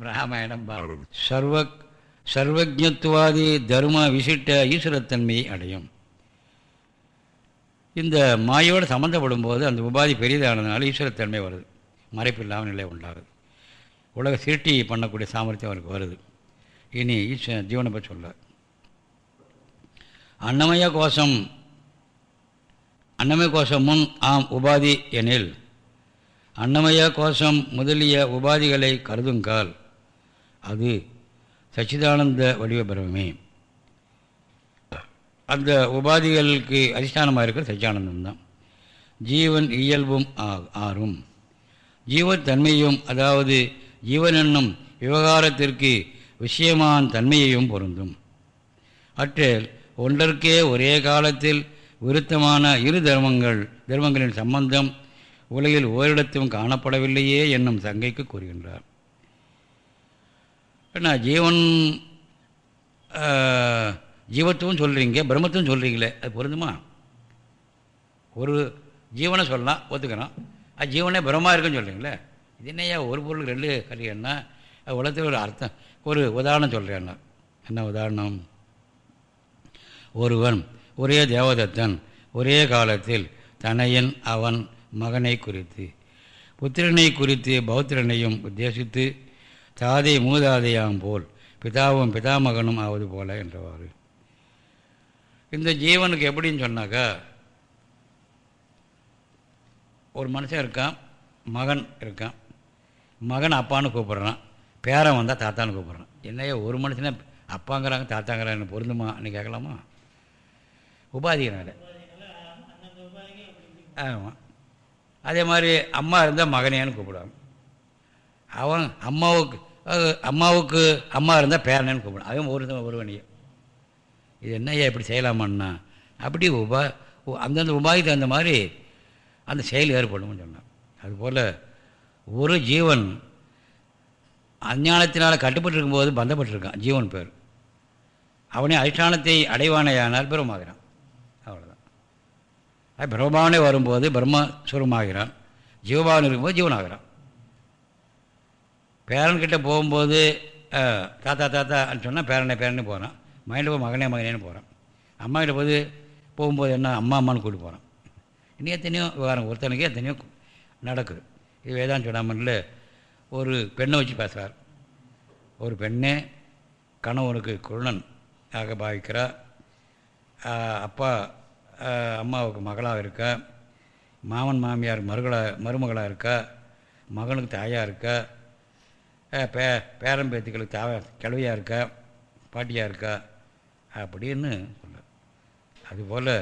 ராமாயணம் பாரதம் சர்வ சர்வஜத்துவாதி தர்ம விசிட்ட ஈஸ்வரத்தன்மையை அடையும். இந்த மாயோடு சம்மந்தப்படும் போது அந்த உபாதி பெரிதானதுனால ஈஸ்வரத்தன்மை வருது. மறைப்பில்லாமல் நிலை உண்டாகுது. உலக சிருட்டி பண்ணக்கூடிய சாமர்த்தியம் அவருக்கு வருது. இனி ஈஸ்வர ஜீவனை பற்றி சொல்ல. அன்னமய கோஷம் அன்னமய கோஷம் முன் ஆம் உபாதி எனில் அன்னமய கோஷம் முதலிய உபாதிகளை கருதுங்கால் அது சச்சிதானந்த வடிவ பிரமே அந்த உபாதிகளுக்கு அதிஷ்டானமாக இருக்கிற சச்சியானந்தம் தான். ஜீவன் இயல்பும் ஆறும். ஜீவத்தன்மையும் அதாவது ஜீவன் என்னும் விவகாரத்திற்கு விஷயமான தன்மையையும் பொருந்தும். அற்றில் ஒன்றற்கே ஒரே காலத்தில் விருத்தமான இரு தர்மங்கள் தர்மங்களின் சம்பந்தம் உலகில் ஓரிடத்தும் காணப்படவில்லையே என்னும் சங்கைக்கு கூறுகின்றார். என்ன ஜீவன் ஜீவத்துவம் சொல்கிறீங்க பிரம்மத்துவம் சொல்கிறீங்களே அது பொருந்துமா? ஒரு ஜீவனை சொல்லலாம் ஒத்துக்கிறோம். அது ஜீவனே பிரம்மா இருக்குன்னு சொல்கிறீங்களே இது என்னையா ஒரு பொருள் ரெண்டு கல்யாணம்னா உலகத்தில் ஒரு அர்த்தம். ஒரு உதாரணம் சொல்கிறேன்னா என்ன உதாரணம்? ஒருவன் ஒரே தேவதத்தன் ஒரே காலத்தில் தனையன் அவன் மகனை குறித்து புத்திரனை குறித்து பௌத்திரனையும் உத்தேசித்து தாதை மூதாதையாம் போல் பிதாவும் பிதாமகனும் ஆவது போல என்றவாறு. இந்த ஜீவனுக்கு எப்படின்னு சொன்னாக்கா ஒரு மனுஷன் இருக்கான் மகன் இருக்கான் மகன் அப்பான்னு கூப்பிட்றான் பேரன் வந்தால் தாத்தான்னு கூப்பிட்றான். என்னையா ஒரு மனுஷனே அப்பாங்கிறாங்க தாத்தாங்கிறாங்க நீ கேட்கலாமா? உபாதியினால ஆமாம் அதே மாதிரி அம்மா இருந்தால் மகனேன்னு கூப்பிடுவாங்க. அவன் அம்மாவுக்கு அம்மாவுக்கு அம்மா இருந்தால் பேரனேன்னு கூப்பிடுவான் அவன் ஒரு ஒருவனையே இது என்னையா இப்படி செய்யலாமான்னா? அப்படி உபா அந்தந்த உபாய்க்கு தகுந்த மாதிரி அந்த செயல் ஏற்படும் சொன்னான். அதுபோல் ஒரு ஜீவன் அஞ்ஞானத்தினால் கட்டுப்பட்டுருக்கும்போது பந்தப்பட்டிருக்கான். ஜீவன் பேர். அவனே அதிஷ்டானத்தை அடைவானையானால் பிரம்மாகிறான் அவ்வளோதான் அது பிரம்மாவனே வரும்போது பிரம்மஸ்வரமாகிறான் ஜீவபாவன் இருக்கும்போது ஜீவனாகிறான். பேரன்கிட்ட போகும்போது தாத்தா தாத்தான்னு சொன்னால் பேரனை பேரனே போகிறான் மகனில் போய் மகனே மகனேன்னு போகிறான் அம்மா கிட்ட போது போகும்போது என்ன அம்மா அம்மான்னு கூட்டி போகிறான் இன்னும் எத்தனையோ விவகாரம் ஒருத்தனுக்கே எத்தனையோ நடக்குது. இது வேதான் சொல்லாமல்ல ஒரு பெண்ணை வச்சு பேசுகிறார் ஒரு பெண்ணே கணவனுக்கு குருணன் ஆக பாவிக்கிறா. அப்பா அம்மாவுக்கு மகளாக இருக்கா. மாமன் மாமியார் மருகளாக மருமகளாக இருக்கா. மகனுக்கு தாயாக இருக்கா. பே பேரம்பேத்துக்களுக்கு பேத்திகளுக்கு தா கிழவியாக இருக்கா? பாட்டியாக இருக்கா? அப்படின்னு சொல்ல அதுபோல்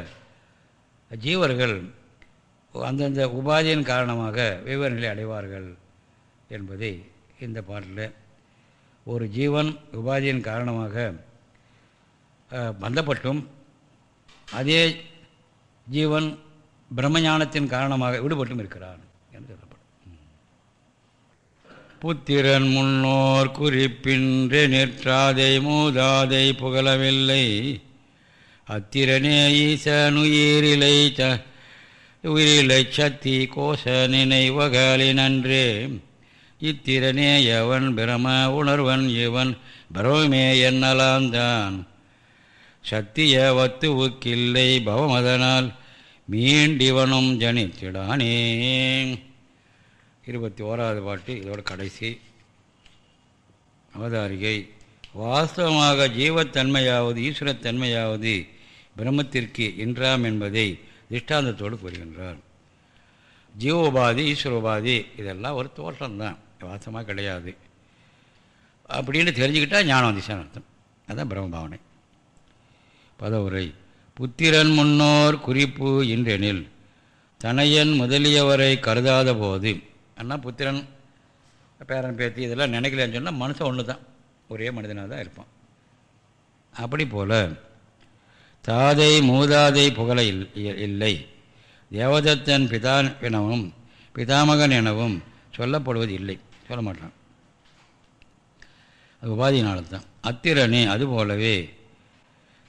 ஜீவர்கள் அந்தந்த உபாதியின் காரணமாக வெவ்வேறு நிலை அடைவார்கள் என்பதை இந்த பாட்டில் ஒரு ஜீவன் உபாதியின் காரணமாக பந்தப்பட்டும் அதே ஜீவன் பிரம்மஞானத்தின் காரணமாக விடுபட்டும் இருக்கிறான் என்று சொல்லப்படும் புத்திரன் முன்னோர் குறிப்பின்றே நிற்றாதை மூதாதை புகழவில்லை. அத்திரனே ஈசனுயிரிலை ச உயிரிலை சத்தி கோஷ நினைவகலினன்றே இத்திரனே எவன் பிரம உணர்வன் இவன் பிரமே என்னலாந்தான் சத்திய வத்துவுக்கில்லை பவமதனால் மீண்டிவனும் ஜனித்திடானே. இருபத்தி ஓராவது பாட்டு இதோட கடைசி. அவதாரிகை. வாஸ்தவமாக ஜீவத்தன்மையாவது ஈஸ்வரத்தன்மையாவது பிரம்மத்திற்கு என்றாம் என்பதை திஷ்டாந்தத்தோடு கூறுகின்றார். ஜீவோபாதி ஈஸ்வரோபாதி இதெல்லாம் ஒரு தோற்றம்தான். வாசமாக கிடையாது. அப்படின்னு தெரிஞ்சுக்கிட்டால் ஞானம் வந்துச்சான்னு அர்த்தம். அதுதான் பிரம்மபாவனை. பதவுரை. புத்திரன் முன்னோர் குறிப்பு இன்றெனில் தனையன் முதலியவரை கருதாத போது அண்ணா புத்திரன் பேரன் பேத்தி இதெல்லாம் நினைக்கலன்னு சொன்னால் மனுஷன் ஒன்று தான் ஒரே மனிதனாக தான் இருப்பான். அப்படி போல் தாதை மூதாதை புகழ இல்லை. தேவதத்தன் பிதா எனவும் பிதாமகன் எனவும் சொல்லப்படுவது இல்லை. சொல்ல மாட்டான். அது உபாதியினால்தான். அத்திரனே அதுபோலவே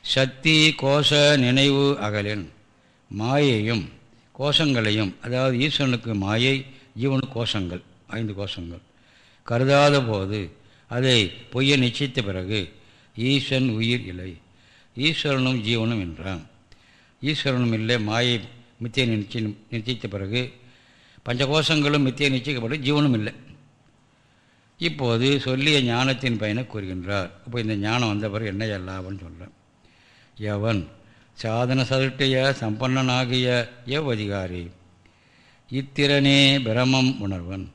சக்தி கோஷ நினைவு அகலின் மாயையும் கோஷங்களையும் அதாவது ஈஸ்வரனுக்கு மாயை ஜீவனு கோஷங்கள் ஐந்து கோஷங்கள். கருதாத போது அதை பொய்யை நிச்சயித்த பிறகு ஈஸ்வன் உயிர் இல்லை. ஈஸ்வரனும் ஜீவனும் என்றான். ஈஸ்வரனும் இல்லை மாயை மித்திய நிச்சய நிச்சயித்த பிறகு பஞ்சகோஷங்களும் மித்திய நிச்சயிக்கப்பட்டு ஜீவனும் இல்லை. இப்போது சொல்லிய ஞானத்தின் பயனை கூறுகின்றார். இப்போ இந்த ஞானம் வந்த பிறகு என்ன லாபம்னு சொல்கிறேன் எவன் சாதன சதுட்டிய சம்பன்னனாகிய எவ் அதிகாரி? இத்திறனே பிரமம் உணர்வன்.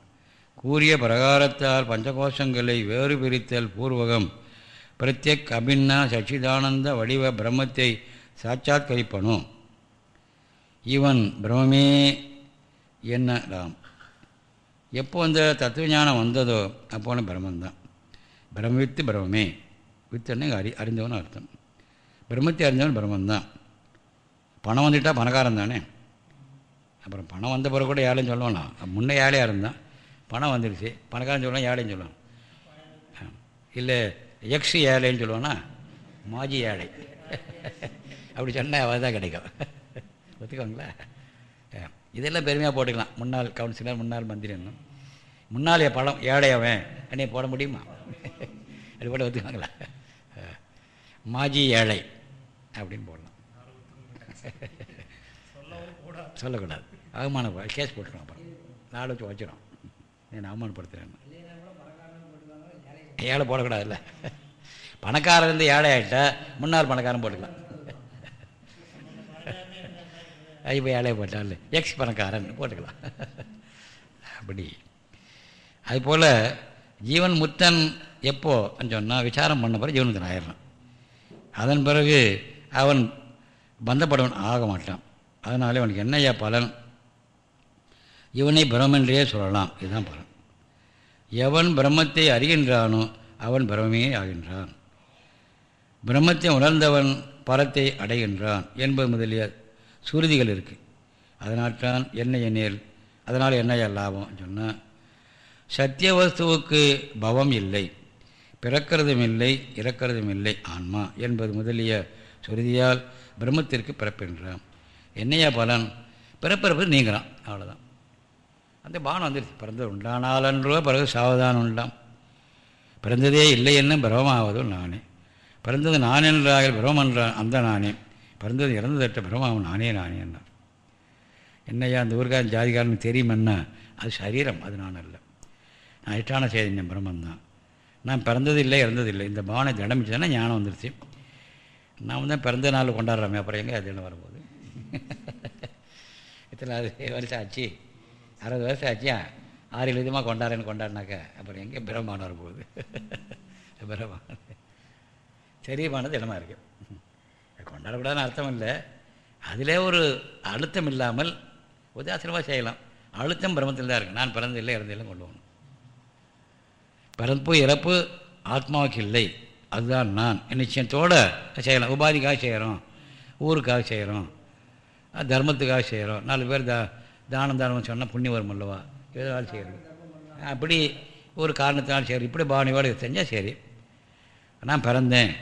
கூறிய பிரகாரத்தால் பஞ்சகோஷங்களை வேறு பிரித்தல் பூர்வகம். பிரத்யக் அபின்னா சச்சிதானந்த வடிவ பிரம்மத்தை சாட்சாத்கரிப்பனோ. இவன் பிரமே என்னலாம். எப்போ அந்த தத்துவஞானம் வந்ததோ அப்போன பிரம்மந்தான் பிரம்மவித்து பிரம்மே. வித்துன்னு அறி அறிந்தவன் அர்த்தம். பிரம்மத்தை அறிந்தவன் பிரம்மந்தான் பணம் வந்துட்டால் பணக்காரன் தானே அப்புறம் பணம் வந்த பிறகு கூட ஏழைன்னு சொல்லுவானா முன்னே ஏழையாக இருந்தான் பணம் வந்துடுச்சு பணக்காரன் சொல்லலாம் ஏழைன்னு சொல்லுவான். இல்லை எக்ஸ் ஏழைன்னு சொல்லுவானா? மாஜி ஏழை அப்படி சொன்னால் அவள் தான் கிடைக்கும். ஒத்துக்கோங்களா? இதெல்லாம் பெருமையாக போட்டுக்கலாம். முன்னாள் கவுன்சிலர் முன்னாள் மந்திரி என்ன? முன்னாள் பழம் ஏழை அவன். என்னைய போட முடியுமா? அது போட ஒத்துக்காங்களா? மாஜி ஏழை அப்படின்னு போடலாம். சொல்லக்கூடாது. அவமான கேஸ் போட்டுருவோம் அப்புறம் நாலு வச்சு வச்சிடும் நான் அவமானப்படுத்துகிறேன் ஏழை போடக்கூடாதுல்ல. பணக்காரன் இருந்து ஏழை ஆகிட்டா முன்னாள் பணக்காரன் போட்டுக்கலாம். இப்போ ஏழையை போட்டால் எக்ஸ் பணக்காரன் போட்டுக்கலாம். அப்படி. அதுபோல் ஜீவன் முத்தன் எப்போன்னு சொன்னால் விசாரம் பண்ண பிறகு ஜீவனுக்கு ஆயிடுறான். அதன் பிறகு அவன் பந்தப்படவன் ஆக மாட்டான். அதனாலே அவனுக்கு என்னையா பலன்? இவனை பிரம்மென்றே சொல்லலாம். இதுதான் பலன் எவன் பிரம்மத்தை அறிகின்றானோ அவன் பிரம்மே ஆகின்றான். பிரம்மத்தை உணர்ந்தவன் பரத்தை அடைகின்றான் என்பது முதலிய சுருதிகள் இருக்குது அதனால்தான் என்ன எண்ணியல் அதனால் என்ன லாபம் சொன்னால் சத்திய வஸ்துவுக்கு பவம் இல்லை பிறக்கிறதும் இல்லை இறக்கிறதும் இல்லை ஆன்மா என்பது முதலிய சுருதியால் பிரம்மத்திற்கு பிறப்பின்றான். என்னையா பலன் பிறப்பிறப்பு நீங்கிறான் அவ்வளோதான் அந்த பானம் வந்துடுச்சு பிறந்தது உண்டானாலன்றோ பிறகு சாவதானம் உண்டாம். பிறந்ததே இல்லை என்ன பிரமமாவதும் நானே. பிறந்தது நான் என்றாக பிரமம் என்றான் அந்த நானே. பிறந்தது இறந்ததட்ட பிரமாவும் நானே நானே என்னார் என்னையா அந்த ஊருக்காரன் ஜாதிகாரன் தெரியும் அது சரீரம் அது நான் அல்ல. நான் இஷ்டான செய்தி பிரம்மந்தான். நான் பிறந்தது இல்லை இறந்தது இல்லை. இந்த பாவனை திடமிச்சுதானே ஞானம் வந்துருச்சு. நான் தான் பிறந்த நாள் கொண்டாடுறோமே அப்புறம் எங்கே அது என்ன வரும்போது இத்தனை வருஷம் ஆச்சு. அறுபது வயசு ஆச்சியா? ஆறு விதமாக கொண்டாடுறேன்னு கொண்டாடினாக்க அப்புறம் எங்கே பிரம்மான் வரும்போது பிரம்மான் சரியமானது இடமா இருக்குது கொண்டாடக்கூடாதுன்னு அர்த்தம் இல்லை. அதிலே ஒரு அழுத்தம் இல்லாமல் உதாசீனமாக செய்யலாம். அழுத்தம் பிரமத்தில் தான் இருக்குது நான் பிறந்தில்லை இறந்தில்லை கொண்டு போகணும். பிறப்பு இறப்பு ஆத்மாவுக்கு இல்லை. அதுதான் நான். நிச்சயத்தோடு செய்யலாம். உபாதிக்காக செய்கிறோம் ஊருக்காக செய்கிறோம் தர்மத்துக்காக செய்கிறோம் நாலு பேர் த தானம் தானம் சொன்னால் புண்ணியம் வரும் அல்லவா? எதாவது செய்கிறது அப்படி ஒரு காரணத்தினால் சரி. இப்படி பாவனையோடு செஞ்சால் சரி. நான் பிறந்தேன்.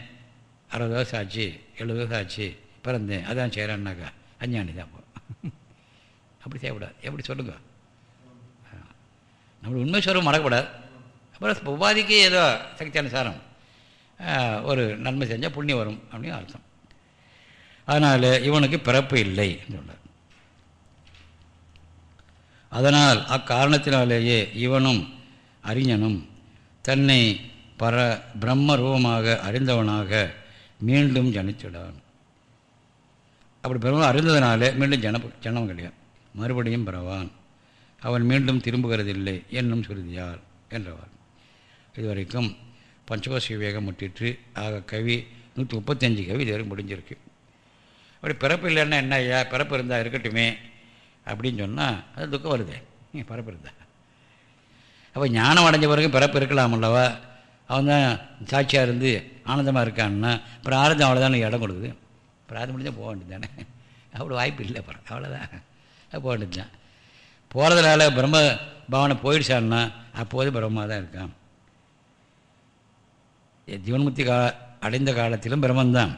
அறுபது வருஷம் ஆச்சு எழுபது வருஷம் ஆச்சு பிறந்தேன். அதான் செய்கிறேன்னாக்கா அஞ்ஞானி தான் அப்படி செய்யக்கூடாது. எப்படி சொல்லுங்க? நம்மளுக்கு உண்மை சொல்ல மறக்கக்கூடாது. அப்புறம் உபாதிக்கு ஏதோ சக்தி அனுசாரம் ஒரு நன்மை செஞ்சால் புண்ணியம் வரும் அப்படின்னு அர்த்தம். அதனால் இவனுக்கு பிறப்பு இல்லை சொல்கிறார் அதனால் அக்காரணத்தினாலேயே இவனும் அறிஞனும் தன்னை பர பிரம்ம ரூபமாக அறிந்தவனாக மீண்டும் ஜனித்திடான். அப்படி பிரம்ம அறிந்ததுனாலே மீண்டும் ஜன ஜனம் கிடையாது. மறுபடியும் பிறவான். அவன் மீண்டும் திரும்புகிறதில்லை என்னும் சுருதியார் என்றவர் இதுவரைக்கும் பஞ்சகோஷ விவேகம் முட்டிற்று ஆக கவி நூற்றி முப்பத்தஞ்சு கவி இதுவரை முடிஞ்சிருக்கு. அப்படி பிறப்பு இல்லைன்னா என்ன ஐயா? பிறப்பு இருந்தால் இருக்கட்டுமே. அப்படின்னு சொன்னால் அது துக்கம் வருதே. பிறப்பு இருந்தா அப்போ ஞானம் அடைஞ்ச பிறகு பிறப்பு இருக்கலாம் அல்லவா? அவன் தான் சாட்சியாக இருந்து ஆனந்தமாக இருக்கான்னா அப்புறம் ஆனந்தம் அவ்வளோதானே இடம் கொடுக்குது. பிரார்த்தம் முடிஞ்சால் போக வேண்டியது தானே அவ்வளோ வாய்ப்பு இல்லை அப்புறம். அவ்வளோதான் போக வேண்டியது தான் போகிறதுனால பிரம்ம பாவனை போயிடுச்சான்னா அப்போது பிரம்மா தான் இருக்கான். ஜீவன்முக்தி கா அடைந்த காலத்திலும் பிரம்மந்தான்.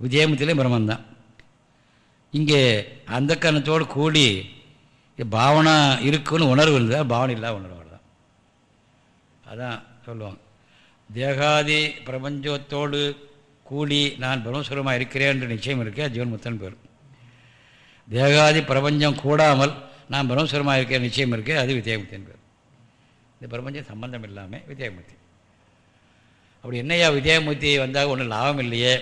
விஜயமுத்திலையும் பிரம்மந்தான். இங்கே அந்த கணத்தோடு கூடி பாவனை இருக்குன்னு உணர்வு இருந்தால் பாவனை இல்லாத உணர்வு தான் அதான் சொல்லுவாங்க. தேகாதி பிரபஞ்சத்தோடு கூடி நான் பிரம்மஸ்வரமாக இருக்கிறேன் என்று நிச்சயம் இருக்கே ஜீவன்முத்தன் பேர் தேகாதி பிரபஞ்சம் கூடாமல் நான் பிரம்மஸ்வரமாக இருக்கிற நிச்சயம் இருக்கே அது வித்யாமுத்தின் பேர் இந்த பிரபஞ்சம் சம்பந்தம் இல்லாமல் வித்யாமுத்தி அப்படி என்னையா வித்யாமூர்த்தி வந்தால் ஒன்றும் லாபம் இல்லையே?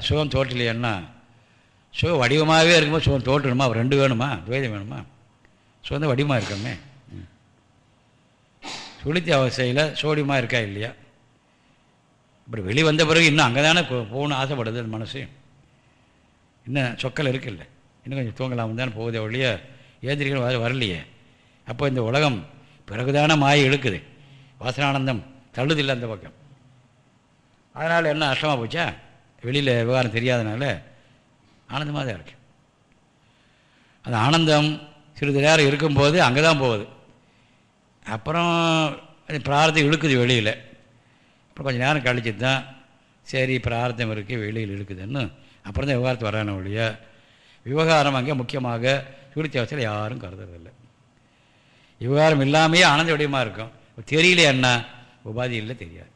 சுகம் தோற்றலையன்னா சுகம் வடிவமாகவே இருக்கும்போது சுகம் தோற்றணுமா ரெண்டு வேணுமா? துவைதம் வேணுமா? சுகந்த வடிவமாக இருக்கமே சுளுத்தி அவஸ்தையில் சோடியமாக இருக்கா இல்லையா? அப்புறம் வெளி வந்த பிறகு இன்னும் அங்கே தானே போகணும் ஆசைப்படுது அந்த மனசு. இன்னும் சொக்கல் இருக்குல்ல. இன்னும் கொஞ்சம் தூங்கலாம் தானே போகுதே ஒழிய ஏந்திரிகள் வர வரலையே. அப்போ இந்த உலகம் பிறகுதான மாயை இழுக்குது. வாசனானந்தம் தள்ளுதில்லை அந்த பக்கம். அதனால் என்ன நஷ்டமாக போச்சா? வெளியில் விவகாரம் தெரியாதனால ஆனந்தமாக தான் இருக்கு. அந்த ஆனந்தம் சிறிது நேரம் இருக்கும்போது அங்கே தான் போகுது. அப்புறம் பிரார்த்தம் இழுக்குது வெளியில். அப்புறம் கொஞ்சம் நேரம் கழிச்சு தான் சரி பிரார்த்தம் இருக்குது வெளியில் இழுக்குதுன்னு அப்புறம் தான் விவகாரத்து வரான ஒழிய விவகாரம் அங்கே முக்கியமாக சுருத்தி அவசரம் யாரும் கருதுறதில்லை. விவகாரம் இல்லாமையே ஆனந்த வடிவமாக இருக்கும். தெரியல என்ன? உபாதி இல்லை தெரியாது.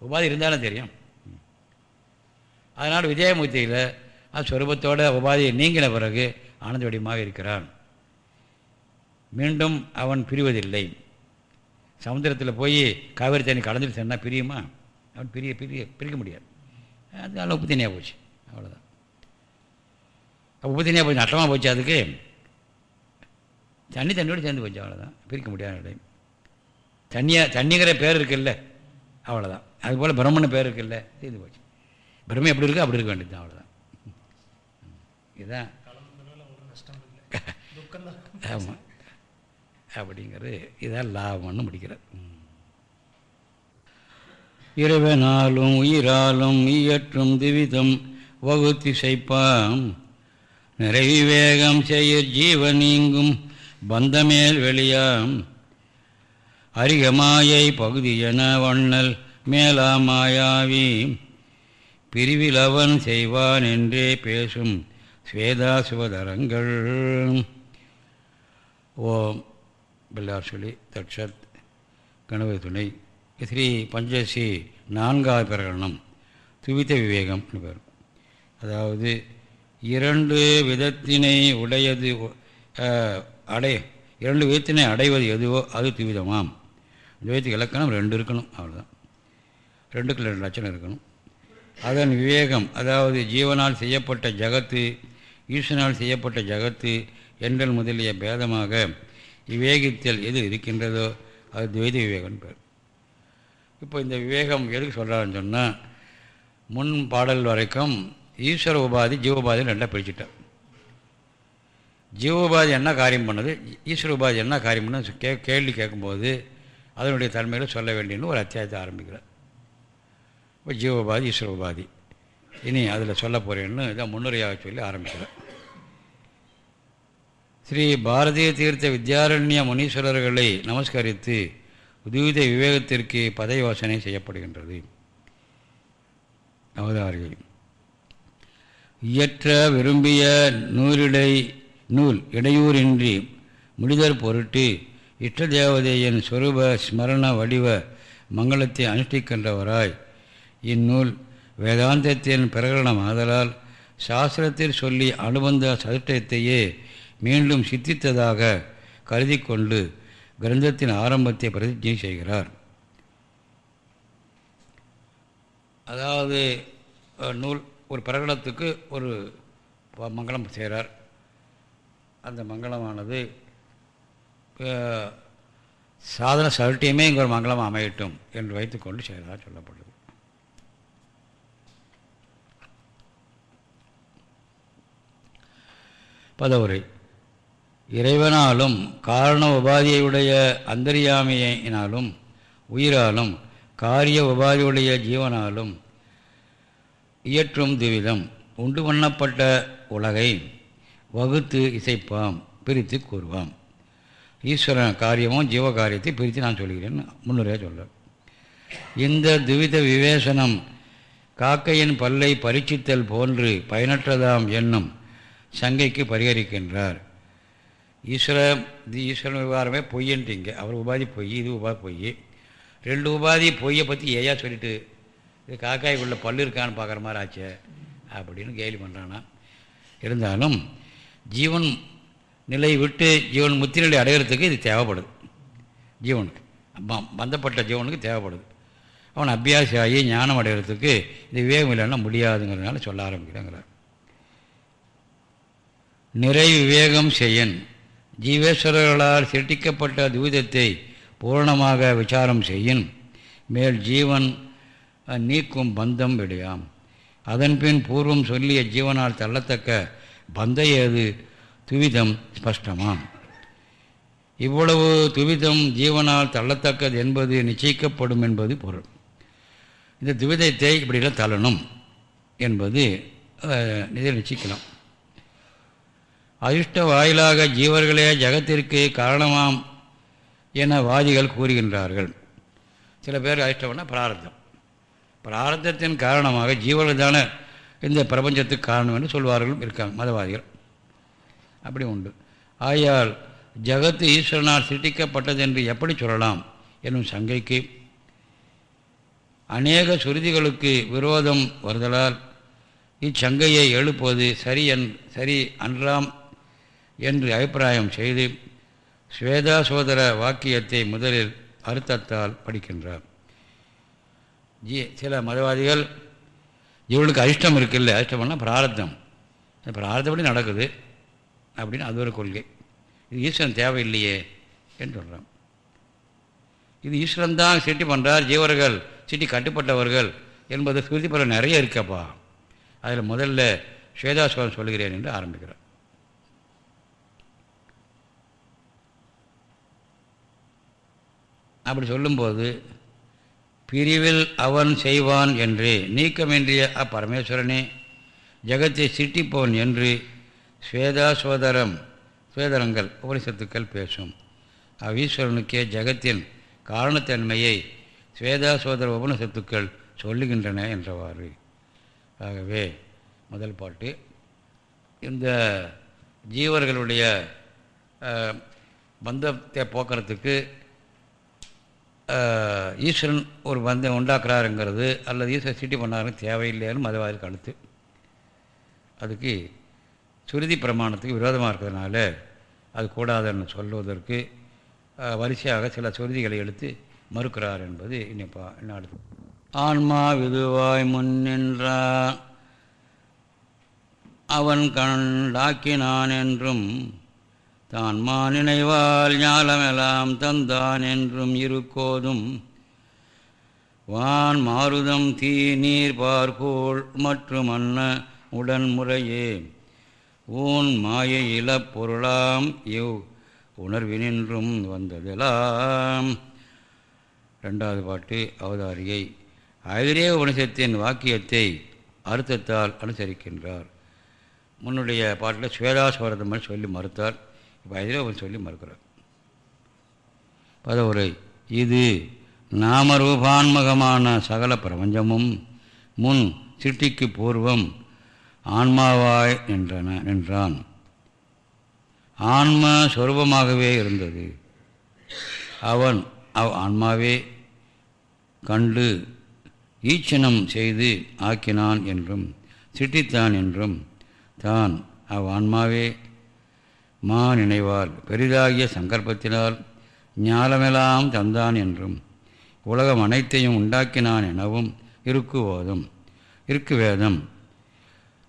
உபாதி இருந்தாலும் தெரியும். அதனால் விஜயமூர்த்தியில் அது ஸ்வரூபத்தோட உபாதியை நீங்கின பிறகு ஆனந்த வடிவமாக இருக்கிறான். மீண்டும் அவன் பிரிவதில்லை. சமுத்திரத்தில் போய் காவிரி தண்ணி கலந்துட்டு சொன்னால் பிரியுமா? அவன் பிரிய பிரிய பிரிக்க முடியாது. அதனால உப்பு தனியாக போச்சு. அவ்வளோதான் உப்பு தனியாக போச்சு நட்டமாக போச்சு அதுக்கு. தண்ணி தண்ணியோடு சேர்ந்து போச்சு அவ்வளோதான் பிரிக்க முடியாத இடம் தண்ணியாக தண்ணிங்கிற பேர் இருக்குல்ல அவ்வளோதான் அதுபோல் பிரம்மன் பேர் இருக்குல்ல சேர்ந்து போச்சு. பிரம்ம எப்படி இருக்கோ அப்படி இருக்க வேண்டியது தான் அவ்வளோதான் இதுதான் ஆமாம் அப்படிங்கிறது இதான் லாபம்னு முடிக்கிறார். இறைவனாலும் உயிராலும் இயற்றும் திவிதம் வகுத்திசைப்பாம். நிறைவிவேகம் செய்ய ஜீவனீங்கும் பந்தமேல் வெளியாம். அரிகமாயை பகுதியென வண்ணல் மேலாமாயாவி. பிரிவில் அவன் செய்வான் என்றே பேசும் ஸ்வேதாசுவதரங்கள் ஓம் பிள்ளார் சொல்லி தட்சத் கனவு துணை. ஸ்ரீ பஞ்சசி நான்காவது பிரகடனம். துவித்த விவேகம் பேர். அதாவது இரண்டு விதத்தினை உடையது அடை இரண்டு விதத்தினை அடைவது எதுவோ அது துவிதமாம். துவைத்துக்கு இலக்கணம் ரெண்டு இருக்கணும் அவ்வளோதான் ரெண்டுக்கு ரெண்டு லட்சணம் இருக்கணும். அதன் விவேகம் அதாவது ஜீவனால் செய்யப்பட்ட ஜகத்து ஈசனால் செய்யப்பட்ட ஜகத்து என்றல் முதலிய பேதமாக விவேகித்தல் எது இருக்கின்றதோ அது துவைத விவேகம் பேர் இப்போ இந்த விவேகம் எதுக்கு சொல்கிறாருன்னு சொன்னால் முன் பாடல் வரைக்கும் ஈஸ்வர உபாதி ஜீவோபாதி ரெண்டாக பிரிச்சுட்டார். ஜீவோபாதி என்ன காரியம் பண்ணது? ஈஸ்வர உபாதி என்ன காரியம் பண்ணது? கே கேள்வி கேட்கும்போது அதனுடைய தன்மையில் சொல்ல வேண்டியன்னு ஒரு அத்தியாயத்தை ஆரம்பிக்கிறார். இப்போ ஜீவோபாதி ஈஸ்வர உபாதி. இனி அதில் சொல்ல போகிறேன்னு இதான் முன்னுரையாக சொல்லி ஆரம்பிக்கிறேன் ஸ்ரீ பாரதிய தீர்த்த வித்யாரண்ய முனீஸ்வரர்களை நமஸ்கரித்து உதவித விவேகத்திற்கு பதவி வாசனை செய்யப்படுகின்றது. அவதார்கள். இயற்ற விரும்பிய நூலிடை நூல் இடையூறின்றி முடிதற் பொருட்டு இஷ்ட தேவதையின் சொரூப ஸ்மரண வடிவ மங்களத்தை அனுஷ்டிக்கின்றவராய். இந்நூல் வேதாந்தத்தின் பிரகடனம் ஆதலால் சாஸ்திரத்தில் சொல்லி அனுபந்த சதுஷ்டத்தையே மீண்டும் சித்தித்ததாக கருதி கொண்டு கிரந்தத்தின் ஆரம்பத்தை பிரதிஜை செய்கிறார். அதாவது நூல் ஒரு பிரகடனத்துக்கு ஒரு மங்களம் செய்கிறார். அந்த மங்களமானது சாதன சருட்டியுமே இங்கே ஒரு மங்களம் அமையட்டும் என்று வைத்துக்கொண்டு செய்கிறதா சொல்லப்படுது. பதவுரை. இறைவனாலும் காரண உபாதியுடைய அந்தரியாமையினாலும் உயிராலும் காரிய உபாதியுடைய ஜீவனாலும் இயற்றும் துவிதம் உண்டு பண்ணப்பட்ட உலகை வகுத்து இசைப்பாம் பிரித்து கூறுவாம். ஈஸ்வரன் காரியமும் ஜீவகாரியத்தை பிரித்து நான் சொல்கிறேன் முன்னுரையாக சொல்ல. இந்த துவித விவேசனம் காக்கையின் பல்லை பரீட்சித்தல் போன்று பயனற்றதாம் என்னும் சங்கைக்கு பரிகரிக்கின்றார். ஈஸ்வர இது ஈஸ்வரன் விவகாரமே பொய்யன்ட்டீங்க அவர் உபாதி பொய் இது உபாதி பொய். ரெண்டு உபாதி பொய்யை பற்றி ஏயா சொல்லிட்டு இது காக்காய்க்குள்ள பல்லு இருக்கான்னு பார்க்குற மாதிரி ஆச்சே அப்படின்னு கேலி பண்ணுறானா இருந்தாலும் ஜீவன் நிலை விட்டு ஜீவன் முத்தி நிலை அடைகிறதுக்கு இது தேவைப்படுது. ஜீவனுக்கு. பந்தப்பட்ட ஜீவனுக்கு தேவைப்படுது. அவன் அபியாசியாகி ஞானம் அடைகிறதுக்கு இது விவேகம் இல்லைன்னா முடியாதுங்கிறதுனால சொல்ல ஆரம்பிக்கிறாங்கிறார். நிறை விவேகம் செய்யன். ஜீவேஸ்வரர்களால் சிருட்டிக்கப்பட்ட துவிதத்தை பூரணமாக விசாரம் செய்யின். மேல் ஜீவன் நீக்கும் பந்தம் விடையாம். அதன்பின் பூர்வம் சொல்லிய ஜீவனால் தள்ளத்தக்க பந்த ஏது? துவிதம் ஸ்பஷ்டமாம். இவ்வளவு துவிதம் ஜீவனால் தள்ளத்தக்கது என்பது நிச்சயிக்கப்படும் என்பது பொருள். இந்த துவிதத்தை இப்படிலாம் தள்ளணும் என்பது அஹ், இதில் நிச்சயிக்கலாம். அதிர்ஷ்ட வாயிலாக ஜீவர்களே ஜகத்திற்கு காரணமாம் என வாதிகள் கூறுகின்றார்கள். சில பேர் அதிர்ஷ்டம்னா பிராரத்தம். பிராரத்தத்தின் காரணமாக ஜீவர்கள் தானே இந்த பிரபஞ்சத்துக்கு காரணம் என்று சொல்வார்களும் இருக்காங்க மதவாதிகள். அப்படி உண்டு. ஆயால் ஜகத்து ஈஸ்வரனால் சிருஷ்டிக்கப்பட்டது என்று எப்படி சொல்லலாம் என்னும் சங்கைக்கு அநேக சுருதிகளுக்கு விரோதம் வருதலால் இச்சங்கையை எழுப்புவது சரி என் சரி அன்றாம் என்று அபிப்பிராயம் செய்து ஸ்வேதா சோதர வாக்கியத்தை முதலில் அர்த்தத்தால் படிக்கின்றார். ஜி சில மதவாதிகள் இவளுக்கு அதிர்ஷ்டம் இருக்குல்ல அதிர்ஷ்டம்னா பிராரத்தம் இந்த பிராரத்தப்படி நடக்குது அப்படின்னு அது ஒரு கொள்கை. இது ஈஸ்வரன் தேவையில்லையே என்று சொல்கிறான் இது ஈஸ்வரன் தான் சிட்டி பண்ணுறார் ஜீவர்கள் சிட்டி கட்டுப்பட்டவர்கள் என்பது சுருதி பல நிறைய இருக்கப்பா. அதில் முதல்ல ஸ்வேதாஸ்வரம் சொல்லுகிறேன் என்று ஆரம்பிக்கிறார். அப்படி சொல்லும்போது பிரிவில் அவன் செய்வான் என்று நீக்கமின்றிய அப்பரமேஸ்வரனே ஜெகத்தை சிட்டிப்போன் என்று ஸ்வேதாஸ்வதரம் ஸ்வேதரங்கள் உபனிஷத்துக்கள் பேசும். அவ்வீஸ்வரனுக்கே ஜெகத்தின் காரணத்தன்மையை ஸ்வேதாஸ்வதர உபனிஷத்துக்கள் சொல்லுகின்றன என்றவாறு. ஆகவே முதல் பாட்டு. இந்த ஜீவர்களுடைய பந்தத்தை போக்குறதுக்கு ஈஸ்வரன் ஒரு பந்தம் உண்டாக்குறாருங்கிறது அல்லது ஈஸ்வரன் சிட்டி பண்ணாருன்னு தேவையில்லைன்னு மதவாதி கழுத்து அதுக்கு சுருதி பிரமாணத்துக்கு விரோதமாக இருக்கிறதுனால அது கூடாதுன்னு சொல்வதற்கு வரிசையாக சில சுருதிகளை எடுத்து மறுக்கிறார் என்பது இன்னைப்பா என்ன அடுத்து. ஆன்மா விதுவாய் முன்னின்றான் அவன் கண்டாக்கினான் என்றும் தான் மா நினைவால் ஞாலமெல்லாம் தந்தான் என்றும் இருக்கோதும். வான் மாருதம் தீ நீர் பார்கோள் மற்றும் அன்ன உடன் முறையே ஊன் மாயை இளப்பொருளாம் இவ் உணர்வினின்றும் வந்ததெல்லாம் ரெண்டாவது பாட்டு அவதாரியை. ஐரே உபனிஷத்தின் வாக்கியத்தை அர்த்தத்தால் அனுசரிக்கின்றார். முன்னுடைய பாட்டில் சுவேதாஸ்வரதம் சொல்லி மறுத்தார். இப்போ ஐதரேவன் சொல்லி மறுக்கிறார். பதவுரை இது நாமரூபான்மகமான சகல பிரபஞ்சமும் முன் சிருஷ்டிக்கு பூர்வம் ஆன்மாவாய் நின்றன நின்றான். ஆன்ம சொரூபமாகவே இருந்தது. அவன் அவ் ஆன்மாவே கண்டு ஈச்சனம் செய்து ஆக்கினான் என்றும் சிட்டித்தான் என்றும் தான் அவ் ஆன்மாவே மா நினைவால் பெரிதாகிய சங்கல்பத்தினால் ஞாலமெல்லாம் தந்தான் என்றும் உலகம் அனைத்தையும் உண்டாக்கினான் எனவும் இருக்குவோதும் இருக்கு வேதம்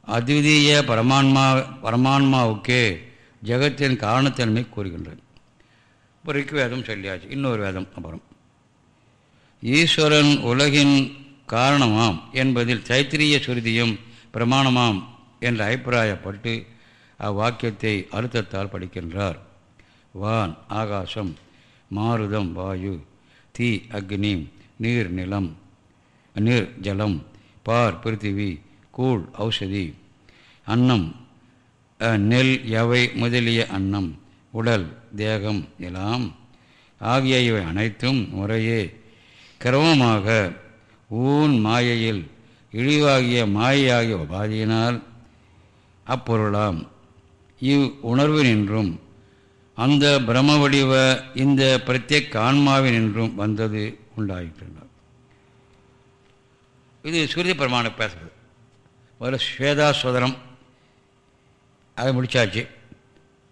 அத்விதீய பரமான்மா பரமான்மாவுக்கே ஜெகத்தின் காரணத்தன்மை கூறுகின்றது. இப்போ ரிக்கு வேதம் சொல்லியாச்சு இன்னொரு வேதம் அப்புறம். ஈஸ்வரன் உலகின் காரணமாம் என்பதில் தைத்திரிய சுருதியும் பிரமாணமாம் என்ற அபிப்பிராயப்பட்டு அவ்வாக்கியத்தை அழுத்தத்தால் படிக்கின்றார். வான் ஆகாசம் மாருதம் வாயு தீ அக்னி நீர் நிலம் நீர் ஜலம் பார் பிருத்திவி கூழ் ஔஷதி அன்னம் நெல் எவை முதலிய அன்னம் உடல் தேகம் எல்லாம் ஆகிய இவை அனைத்தும் முறையே கிரமமாக ஊன் மாயையில் இழிவாகிய மாயையாகிய உபாதியினால் அப்பொருளாம். இவ் உணர்வு நின்றும் அந்த பிரம வடிவ இந்த பிரத்யேக ஆன்மாவின் என்றும் வந்தது உண்டாயிற்று இது சூரிய பிரமாணம் பேசுகிறது முதல்ல ஸ்வேதாஸ்வதனம் அதை முடித்தாச்சு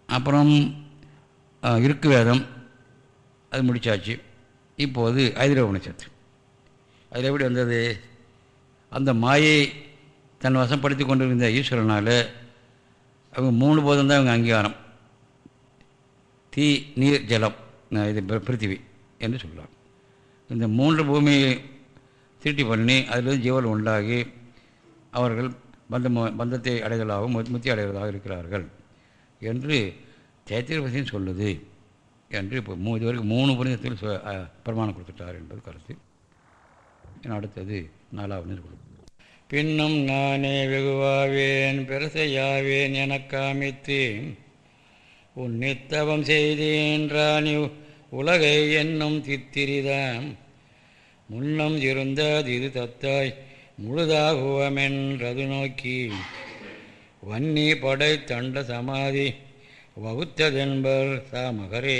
அப்புறம் இருக்கு வேதம். அது முடித்தாச்சு இப்போது ஐதிர உபனிஷத்து அதில் எப்படி வந்தது? அந்த மாயை தன் வசப்படுத்தி கொண்டிருந்த ஈஸ்வரனால் அவங்க மூணு போதம் தான் அவங்க அங்கீகாரம். தீ நீர் ஜலம். இது பிருத்திவி என்று சொல்லலாம் இந்த மூன்று பூமியை திருட்டி பண்ணி அதிலிருந்து ஜீவன் உண்டாகி அவர்கள் பந்த பந்தத்தை அடைதலாகவும் முத்தி அடைவதாக இருக்கிறார்கள் என்று சைத்திரபதியும் சொல்லுது என்று இப்போ மூ இதுவரைக்கும் மூணு புனிதத்தில் பிரமாணம் கொடுத்துட்டார் என்பது கருத்து. அடுத்தது நாலாவது கொடுக்கும் பின்னும் நானே வெகுவாவேன் பெருசையாவேன் என காமித்து உன்னித்தவம் செய்தேன்றானி உலகை என்னும் தித்திரிதாம். முன்னம் இருந்தது இது தத்தாய் முழுதாகுவமென்றது நோக்கி வன்னி படை தண்ட சமாதி வகுத்ததென்பர் சாமகரே.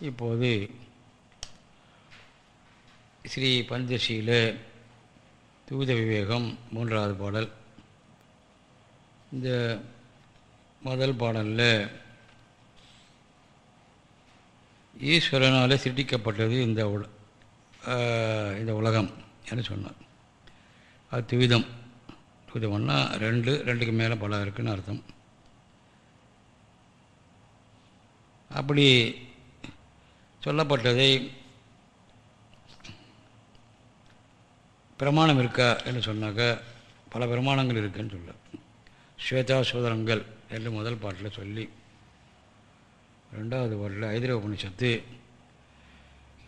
இப்போது ஸ்ரீ பஞ்சசியில் தூத விவேகம் மூன்றாவது பாடல். இந்த முதல் பாடலில் ஈஸ்வரனால் சிருட்டிக்கப்பட்டது இந்த உல இந்த உலகம் என்று சொன்னார். அது துவிதம். துவிதம்னா ரெண்டு ரெண்டுக்கு மேலே பல இருக்குதுன்னு அர்த்தம். அப்படி சொல்லப்பட்டதை பிரமாணம் இருக்கா என்று சொன்னாக்க பல பிரமாணங்கள் இருக்குன்னு சொல்ல. ஸ்வேதா சோதரங்கள் என்று முதல் பாட்டில் சொல்லி ரெண்டாவது பாட்டில் ஐதிர உபனிஷத்து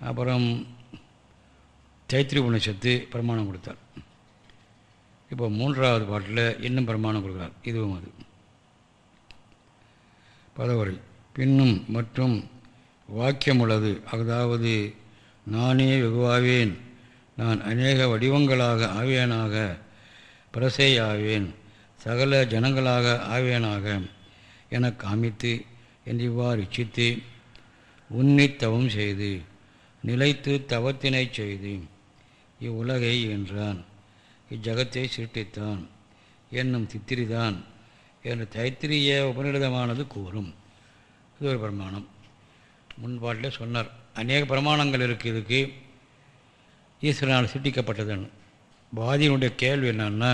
அப்புறம் தைத்திரி உபனிஷத்து பிரமாணம் கொடுத்தார். இப்போ மூன்றாவது பாட்டில் இன்னும் பிரமாணம் கொடுக்குறார். இதுவும் அது. பதவரை பின்னும் மற்றும் வாக்கியம் உள்ளது. அதாவது நானே வெகுவாவேன். நான் அநேக வடிவங்களாக ஆவேனாக பிரசை ஆவேன் சகல ஜனங்களாக ஆவேனாக என காமித்து என்றிவ்வாறு இச்சித்து உன்னித்தவம் செய்து நிலைத்து தவத்தினை செய்து இவ்வுலகை என்றான் இஜகத்தை சிருட்டித்தான் என்னும் தித்திரிதான் என்று தைத்திரிய உபநிடதமானது கூறும். இது ஒரு பிரமாணம். முன்பாட்டில் சொன்னார் அநேக பிரமாணங்கள் இருக்குது இதுக்கு ஈஸ்வரனால் சிட்டிக்கப்பட்டதுன்னு பாதியினுடைய கேள்வி என்னன்னா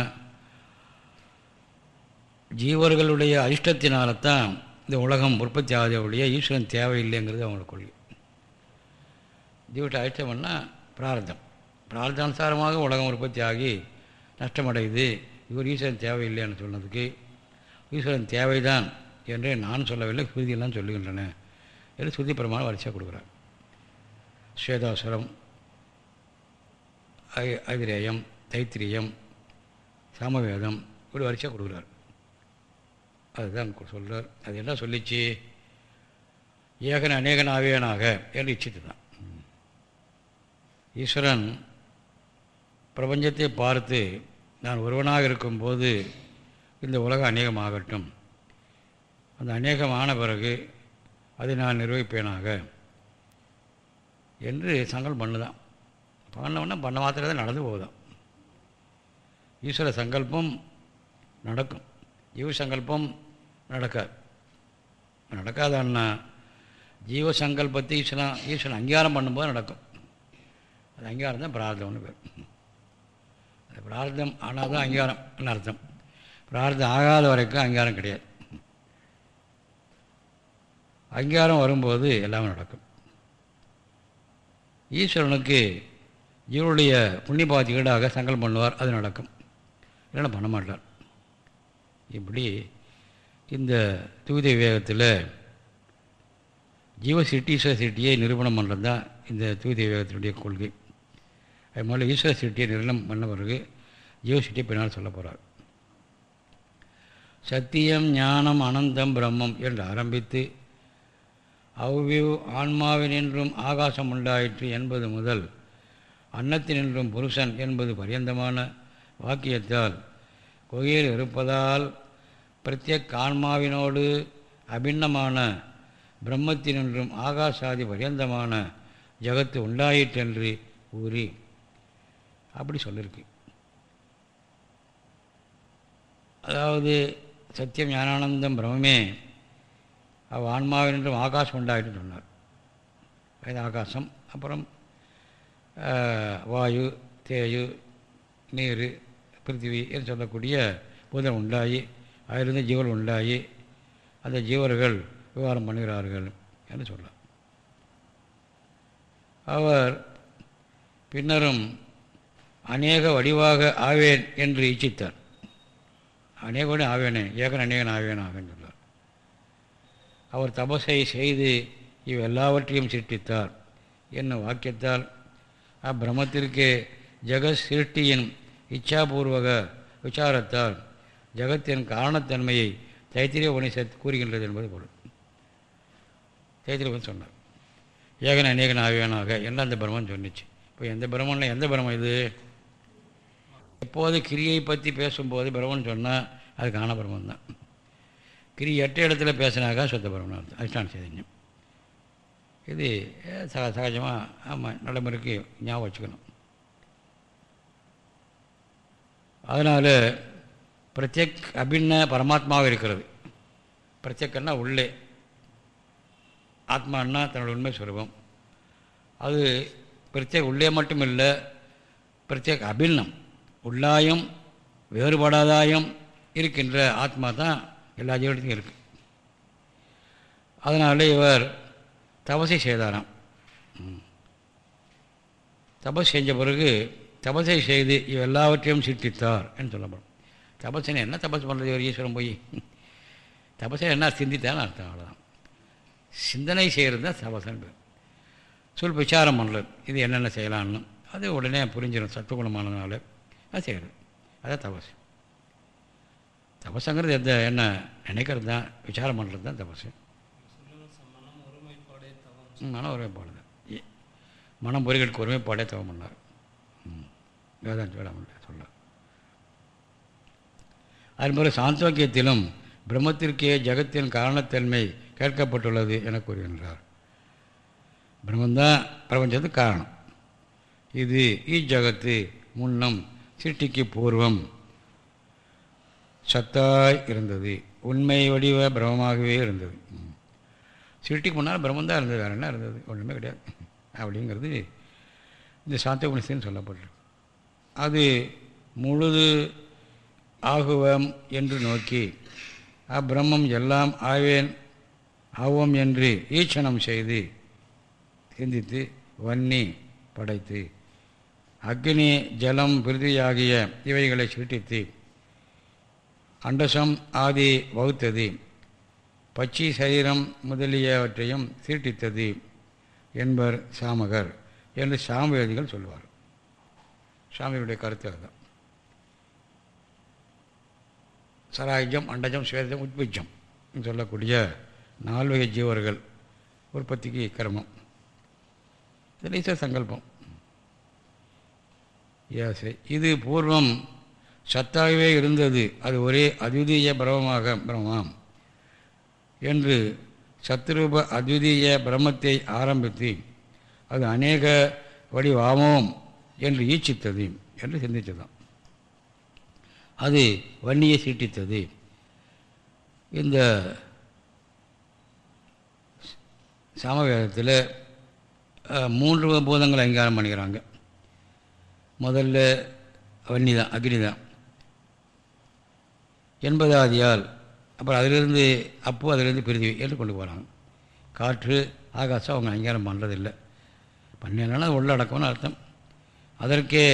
ஜீவர்களுடைய அதிர்ஷ்டத்தினால தான் இந்த உலகம் உற்பத்தி ஆகாதவுடைய ஈஸ்வரன் தேவையில்லைங்கிறது அவங்களுக்கு கொள்கை. ஜீவிட்ட அதிர்ஷ்டம்னா பிரார்த்தம். பிரார்த்தானுசாரமாக உலகம் உற்பத்தி ஆகி நஷ்டமடையுது. இவர் ஈஸ்வரன் தேவையில்லைன்னு சொன்னதுக்கு ஈஸ்வரன் தேவைதான் என்று நான் சொல்லவில்லை ஸ்ருதியெல்லாம் சொல்லுகின்றன என்று ஸ்ருதி பிரமாணம் வரிசையாக கொடுக்குறார். ஸ்வேதாசுரம் ஐதிரேயம் தைத்திரியம் சாமவேதம் இப்படி வரிசையாக கொடுக்குறார். அதுதான் சொல்கிறார் அது என்ன சொல்லிச்சு? ஏகன் அநேகன் ஆவேனாக என்று இச்சித்து தான் ஈஸ்வரன் பிரபஞ்சத்தை பார்த்து நான் ஒருவனாக இருக்கும்போது இந்த உலகம் அநேகமாகட்டும். அந்த அநேகமான பிறகு அதை நான் நிர்வகிப்பேனாக என்று சங்கல் பண்ணுதான். பண்ணவொன்னா பண்ண மாத்திரம் தான் நடந்து போகுதான் ஈஸ்வர சங்கல்பம் நடக்கும். ஜீவ சங்கல்பம் நடக்காது. நடக்காதான்னா ஜீவ சங்கல்பத்தை ஈஸ்வரன் ஈஸ்வரன் அங்கீகாரம் பண்ணும்போது நடக்கும். அது அங்கீகாரம் தான் பிரார்த்தம்னு பேர். அது பிரார்த்தம் ஆனால் தான் அங்கீகாரம்னு அர்த்தம்? பிரார்த்தம் ஆகாத வரைக்கும் அங்கீகாரம் கிடையாது. அங்கீகாரம் வரும்போது எல்லாமே நடக்கும். ஈஸ்வரனுக்கு இவருடைய புண்ணியபாத்தி ஈடாக சங்கல்பம் பண்ணுவார் அது நடக்கும். இல்லைன்னா பண்ண மாட்டார். இப்படி இந்த தூதி விவேகத்தில் ஜீவ சிட்டி ஈஸ்வர சிட்டியை நிரூபணம் பண்ணுறது தான் இந்த தூதி விவேகத்தினுடைய கொள்கை. அது முதல்ல ஈஸ்வர சிட்டியை நிறுவனம் பண்ண பிறகு ஜீவ சிட்டியை பின்னால் சொல்ல போகிறார் சத்தியம் ஞானம் அனந்தம் பிரம்மம் என்று ஆரம்பித்து அவ்விவ் ஆன்மாவினின்றும் ஆகாசம் உண்டாயிற்று என்பது முதல் அன்னத்தினின்றும் புருஷன் என்பது பரியந்தமான வாக்கியத்தால் கொகையில் இருப்பதால் பிரத்யேக் ஆன்மாவினோடு அபிண்ணமான பிரம்மத்தினின்றும் ஆகாசாதி பரியந்தமான ஜகத்து உண்டாயிற்றென்று கூறி அப்படி சொல்லியிருக்கு அதாவது சத்தியம் ஞானானந்தம் பிரம்மே அவ் ஆன்மாவினின்றும் ஆகாசம் உண்டாயிட்டு சொன்னார். அது ஆகாசம் அப்புறம் வாயு தேயு நீர் பிருத்திவி என்று சொல்லக்கூடிய பூதம் உண்டாகி அதிலிருந்து ஜீவன் உண்டாகி அந்த ஜீவர்கள் விவகாரம் பண்ணுகிறார்கள் என்று சொல்லலாம். அவர் பின்னரும் அநேக வடிவாக ஆவேன் என்று இச்சித்தார். அநேகனே ஆவேனே ஏகன் அநேகன் ஆவேன் ஆவேன் சொன்னார். அவர் தபசை செய்து இவ் எல்லாவற்றையும் சிருஷ்டித்தார். என்னும் வாக்கியத்தால் அப்பிரமத்திற்கு ஜெகத் சிருஷ்டியின் இச்சாபூர்வக விசாரத்தால் ஜகத்தின் காரணத்தன்மையை தைத்திரிய உபனிஷத் கூறுகின்றது என்பது பொருள். தைத்திரிய சொன்னார். ஏகன அநேகன் ஆவியானாக என்ன அந்த பிரம்மன் சொன்னிச்சு. இப்போ எந்த பிரம்மனில் எந்த பிரம்மம் இது? எப்போது கிரியை பற்றி பேசும்போது பிரம்மன் சொன்னால் அது காணபிரமன் தான். கிரி எட்ட இடத்துல பேசினாக்கா சொத்த பிரம்மன் அர்த்தம். அதிஷ்டான சைதன்யம். இது சக சகஜமாக ஆமாம் நடைமுறைக்கு ஞாபகம் வச்சுக்கணும். அதனால் பிரத்யக் அபின்ன பரமாத்மாவாக இருக்கிறது. பிரத்யக்கன்னா உள்ளே. ஆத்மான்னா தன்னோட உண்மை சுரூபம். அது பிரத்யேக உள்ளே மட்டும் இல்லை பிரத்யேக அபின்னம் உள்ளாயும் வேறுபடாதாயும் இருக்கின்ற ஆத்மா தான் எல்லா ஜீவனத்தையும் இருக்குது அதனால் இவர் தபசை செய்தாராம். தபஸ் செஞ்ச பிறகு தபசை செய்து இவ எல்லாவற்றையும் சித்தித்தார் என்று சொல்லப்படும். தபசனை என்ன? தபஸ் பண்ணுறது ஒரு ஈஸ்வரன் போய். தபசை என்ன? சிந்தித்தான்னு அர்த்தம் அவ்வளோதான் சிந்தனை செய்கிறது தான் தபசன் பேர். சொல் விசாரம் பண்ணுறது இது என்னென்ன செய்யலான்னு அது உடனே புரிஞ்சிடும். சத்துவகுணமானதுனால அது செய்கிறது அதான் தபஸ் தபசுங்கிறது எந்த என்ன நினைக்கிறது தான் விசாரம் பண்ணுறது தான் தபஸ் மன ஒருமைப்பாடு தான் மனம் பொறிகளுக்கு ஒருமைப்பாடே தவம் பண்ணார் வேதாந்த வேளாண் சொல்ல அதுபோல் சாந்தோக்கியத்திலும் பிரம்மத்திற்கே ஜகத்தின் காரணத்தன்மை கேட்கப்பட்டுள்ளது என கூறுகின்றார். பிரம்மந்தான் பிரபஞ்சத்துக்கு காரணம். இது இஜகத்து முன்னம் சிருஷ்டிக்கு பூர்வம் சத்தாய் இருந்தது. உண்மை வடிவ பிரமமாகவே இருந்தது. சிருஷ்டிக்கு முன்னால் பிரம்மந்தான் இருந்தது. வேறு என்ன இருந்தது? ஒன்றுமே கிடையாது. அப்படிங்கிறது இந்த சாந்த உபனிஷத்துன்னு சொல்லப்பட்டிருக்கு. அது முழுது ஆகுவம் என்று நோக்கி அப்பிரம்மம் எல்லாம் ஆவேன் ஆவோம் என்று ஈச்சனம் செய்து சிந்தித்து வன்னி படைத்து அக்னி ஜலம் பிருதியாகிய இவைகளை சிருட்டித்து அண்டசம் ஆதி வகுத்தது. பச்சி சரீரம் முதலியவற்றையும் சீட்டித்தது என்பர் சாமகர் என்று சாமவேதிகள் சொல்வார். சாமியுடைய கருத்து அதுதான். சராயுஜம் அண்டஜம் சுவேதம் உட்பிஜம் சொல்லக்கூடிய நால்வகை ஜீவர்கள் உற்பத்திக்கு கிரமம். இதில் ஈஸ்வர சங்கல்பம். யாசை இது பூர்வம் சத்தாகவே இருந்தது. அது ஒரே அத்விதீய பிரமமாக பிரமம் என்று சத்ரூப அத்விதீய பிரம்மத்தை ஆரம்பித்து அது அநேக வடிவாமோம் என்று ஈச்சித்தது என்று சிந்தித்ததாம். அது வன்னியை சீட்டித்தது. இந்த சாமவேதத்தில் மூன்று பூதங்களை அங்கீகாரம் பண்ணிக்கிறாங்க. முதல்ல வன்னி தான் அக்னி தான் எண்பதாதியால் அப்புறம் அதிலிருந்து அப்போ அதிலிருந்து பிரிதிவி என்று கொண்டு போகிறாங்க காற்று ஆகாசம் அவங்க அங்கீகாரம் பண்ணுறதில்லை பண்ணினாலும் உள்ளடக்கம்னு அர்த்தம். அதற்கே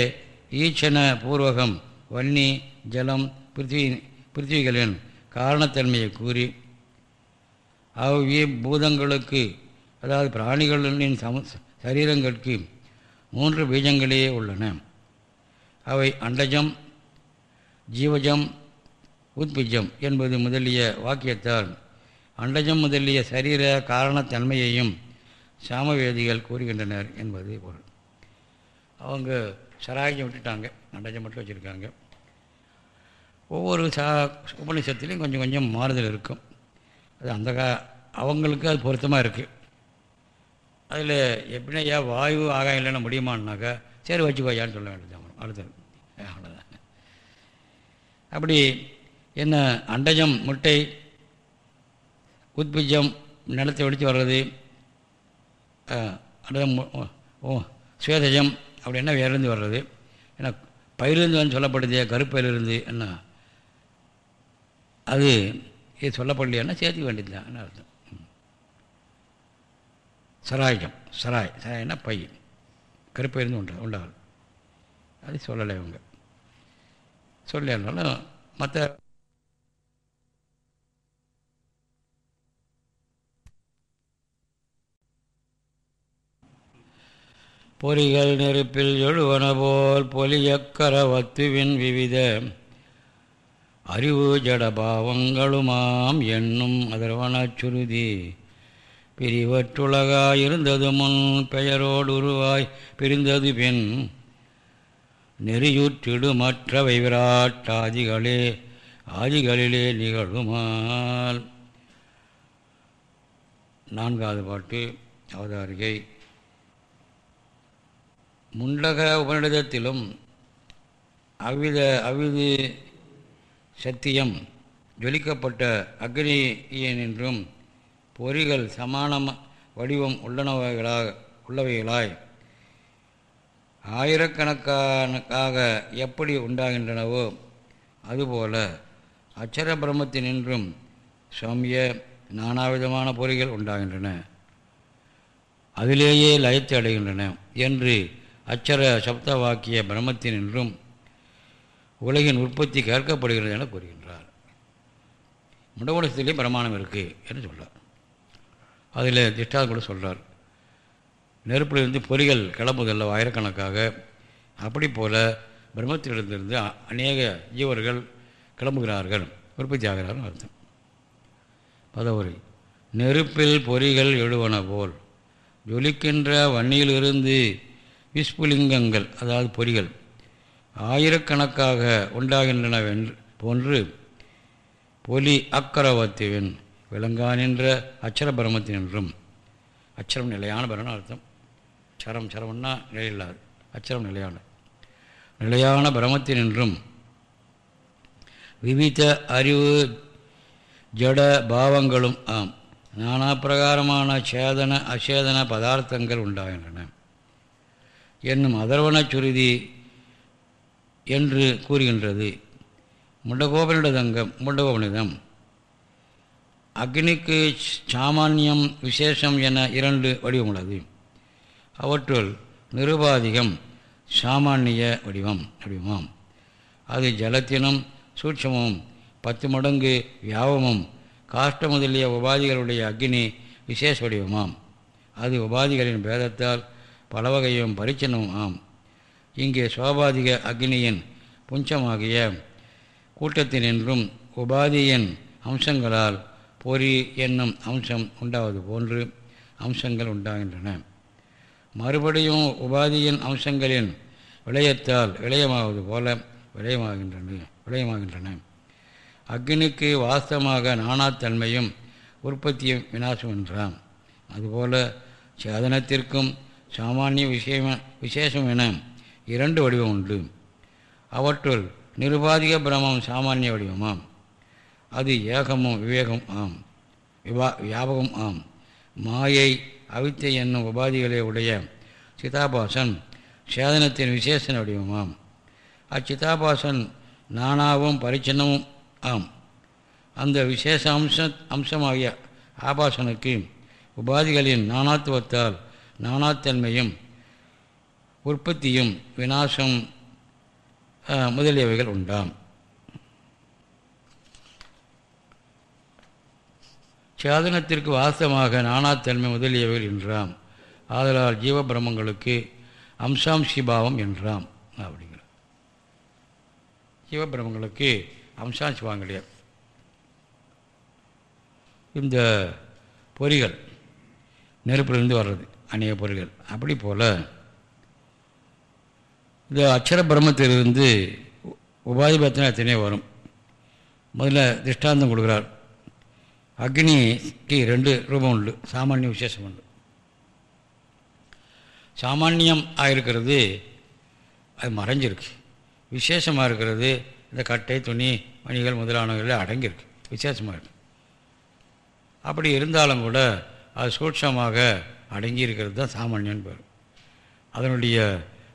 ஈச்சன பூர்வகம் வன்னி ஜலம் பிருத்திவி பிருத்திவிகளின் காரணத்தன்மையை கூறி அவ்விய பூதங்களுக்கு அதாவது பிராணிகளின் சம சரீரங்களுக்கு மூன்று பீஜங்களே உள்ளன. அவை அண்டஜம் ஜீவஜம் உத்பிஜம் என்பது முதலிய வாக்கியத்தால் அண்டஜம் முதலிய சரீர காரணத்தன்மையையும் சாமவேதிகள் கூறுகின்றனர் என்பது பொருள். அவங்க சராஜம் விட்டுட்டாங்க அண்டஜம் மட்டும் வச்சுருக்காங்க. ஒவ்வொரு சா உபநிஷத்துலேயும் கொஞ்சம் கொஞ்சம் மாறுதல் இருக்கும். அது அந்த கா அவங்களுக்கு அது பொருத்தமாக இருக்குது அதில் எப்படின்னா ஏன் வாயு ஆகாயம் இல்லைன்னா முடியுமான்னாக்கா சரி வச்சுக்கோயான்னு சொல்ல வேண்டியது அவன் அடுத்தது அவ்வளோதான் அப்படி என்ன அண்டஜம் முட்டை உத்பிஜம் நிலத்தை வெடித்து வர்றது அண்டஜம் ஓ சுவேதஜம் அப்படி என்ன வேறுந்து வர்றது. ஏன்னா பயிலிருந்து வந்து சொல்லப்படுது கருப்பயிலிருந்து என்ன? அது இது சொல்லப்படலையானா சேர்த்துக்க வேண்டியதுதான் அர்த்தம்? சராயம் சராய் சராயன்னா பை. கருப்பயிருந்து உண்டா உண்டாகும் அது சொல்லலை அவங்க சொல்லலைனாலும் மற்ற பொறிகள் நெருப்பில் எழுவன போல் பொலியக்கர வத்துவின் விவித. அறிவு ஜடபாவங்களுமாம் என்னும் அதர்வனச் சுருதி. பிரிவற்றுலகாயிருந்தது முன் பெயரோடு உருவாய் பிரிந்தது பின் நெறியுற்றிடு மற்றவை விராட்டாதிகளே ஆதிகளிலே நிகழுமால். நான்காவது பாட்டு அவதாரிகை. முண்டக உபநிடதத்திலும் அவ்வித அவ்விது சத்தியம் ஜொலிக்கப்பட்ட அக்னியனின்றும் பொறிகள் சமான வடிவம் உள்ளனவைகளாக உள்ளவைகளாய் ஆயிரக்கணக்கானக்காக எப்படி உண்டாகின்றனவோ அதுபோல அச்சர பிரம்மத்தினின்றும் சௌமிய நானாவிதமான பொறிகள் உண்டாகின்றன. அதிலேயே லயத்தை அடைகின்றன என்று அச்சர சப்த வாக்கிய பிரம்மத்தினின்றும் உலகின் உற்பத்தி கேட்கப்படுகிறது என கூறுகின்றார். முடகுணத்திலே பிரமாணம் இருக்குது என்று சொல்கிறார் அதில் திஷ்டாத கூட சொல்கிறார் நெருப்பிலிருந்து பொறிகள் கிளம்புதல்ல ஆயிரக்கணக்காக. அப்படி போல் பிரம்மத்திலிருந்திருந்து அநேக ஜீவர்கள் கிளம்புகிறார்கள். உற்பத்தி ஆகிறார்கள் அர்த்தம். பதவுரை நெருப்பில் பொறிகள் எழுவன போல் ஜொலிக்கின்ற வன்னியிலிருந்து விஸ்புலிங்கங்கள் அதாவது பொறிகள் ஆயிரக்கணக்காக உண்டாகின்றனவென்று போன்று பொலி அக்கரவத்துவின் விளங்கானின்ற அச்சர பிரமத்தினின்றும் அச்சரம் நிலையான பிரமன் அர்த்தம் சரம் சரம்னா நிலையில்லாது அச்சரம் நிலையான நிலையான பிரமத்தினின்றும் விவித அறிவு ஜட பாவங்களும் ஆம். நானா பிரகாரமான சேதன அசேதன பதார்த்தங்கள் உண்டாகின்றன. என்னும் அதர்வன சுருதி என்று கூறுகின்றது. முண்டகோபனிடதங்கம் முண்டகோபனிதம் அக்னிக்கு சாமானியம் விசேஷம் என இரண்டு வடிவம் உள்ளது. அவற்றுள் நிருபாதிகம் சாமானிய வடிவம் வடிவமாம். அது ஜலத்தினும் சூட்சமும் பத்து மடங்கு வியாபமும் காஷ்ட முதலிய உபாதிகளுடைய அக்னி விசேஷ வடிவமாம். அது உபாதிகளின் பேதத்தால் பல வகையும் ஆம். இங்கே சோபாதிக அக்னியின் புஞ்சமாகிய கூட்டத்தினின்றும் உபாதியின் அம்சங்களால் பொறி என்னும் அம்சம் உண்டாவது போன்று அம்சங்கள் உண்டாகின்றன. மறுபடியும் உபாதியின் அம்சங்களின் விளையத்தால் விளையமாவது போல விளையமாகின்றன விளையமாகின்றன. அக்னிக்கு வாஸ்தமாக நானாத்தன்மையும் உற்பத்தியும் வினாசம் என்றான் அதுபோல சேதனத்திற்கும் சாமானிய விஷயம் விசேஷம் என இரண்டு வடிவம் உண்டு. அவற்றுள் நிருபாதிக பிரமம் சாமானிய வடிவமாம். அது ஏகமும் விவேகம் ஆம். விவா வியாபகம் ஆம். மாயை அவித்தை என்னும் உபாதிகளை உடைய சிதாபாசன் சேதனத்தின் விசேஷ வடிவமாம். அச்சிதாபாசன் நானாவும் பரிச்சின்னமும் ஆம். அந்த விசேஷ அம்ச அம்சமாகிய ஆபாசனுக்கு உபாதிகளின் நானாத்துவத்தால் நானாத்தன்மையும் உற்பத்தியும் விநாசம் முதலியவைகள் உண்டாம். சாதனத்திற்கு வாசமாக நானாத்தன்மை முதலியவைகள் என்றாம். ஆதலால் ஜீவ பிரம்மங்களுக்கு அம்சாம்சிபாவம் என்றாம். அப்படிங்கிற. ஜீவபிரமங்களுக்கு அம்சாம்சிபாவம் கிடையாது. இந்த பொறிகள் நெருப்பிலிருந்து வர்றது. அநேக பொருள்கள். அப்படி போல் இந்த அக்ஷர பிரம்மத்திலிருந்து உபாதி பத்தின எத்தனையோ வரும். முதல்ல திருஷ்டாந்தம் கொடுக்குறார். அக்னிக்கு ரெண்டு ரூபம் உண்டு சாமானிய விசேஷம் உண்டு. சாமானியம் ஆகிருக்கிறது அது மறைஞ்சிருக்கு. விசேஷமாக இருக்கிறது இந்த கட்டை துணி மணிகள் முதலானவர்கள் அடங்கியிருக்கு. விசேஷமாக இருக்குது அப்படி இருந்தாலும் கூட அது சூட்சமாக அடங்கி இருக்கிறது தான் சாமானியன்னு பேர். அதனுடைய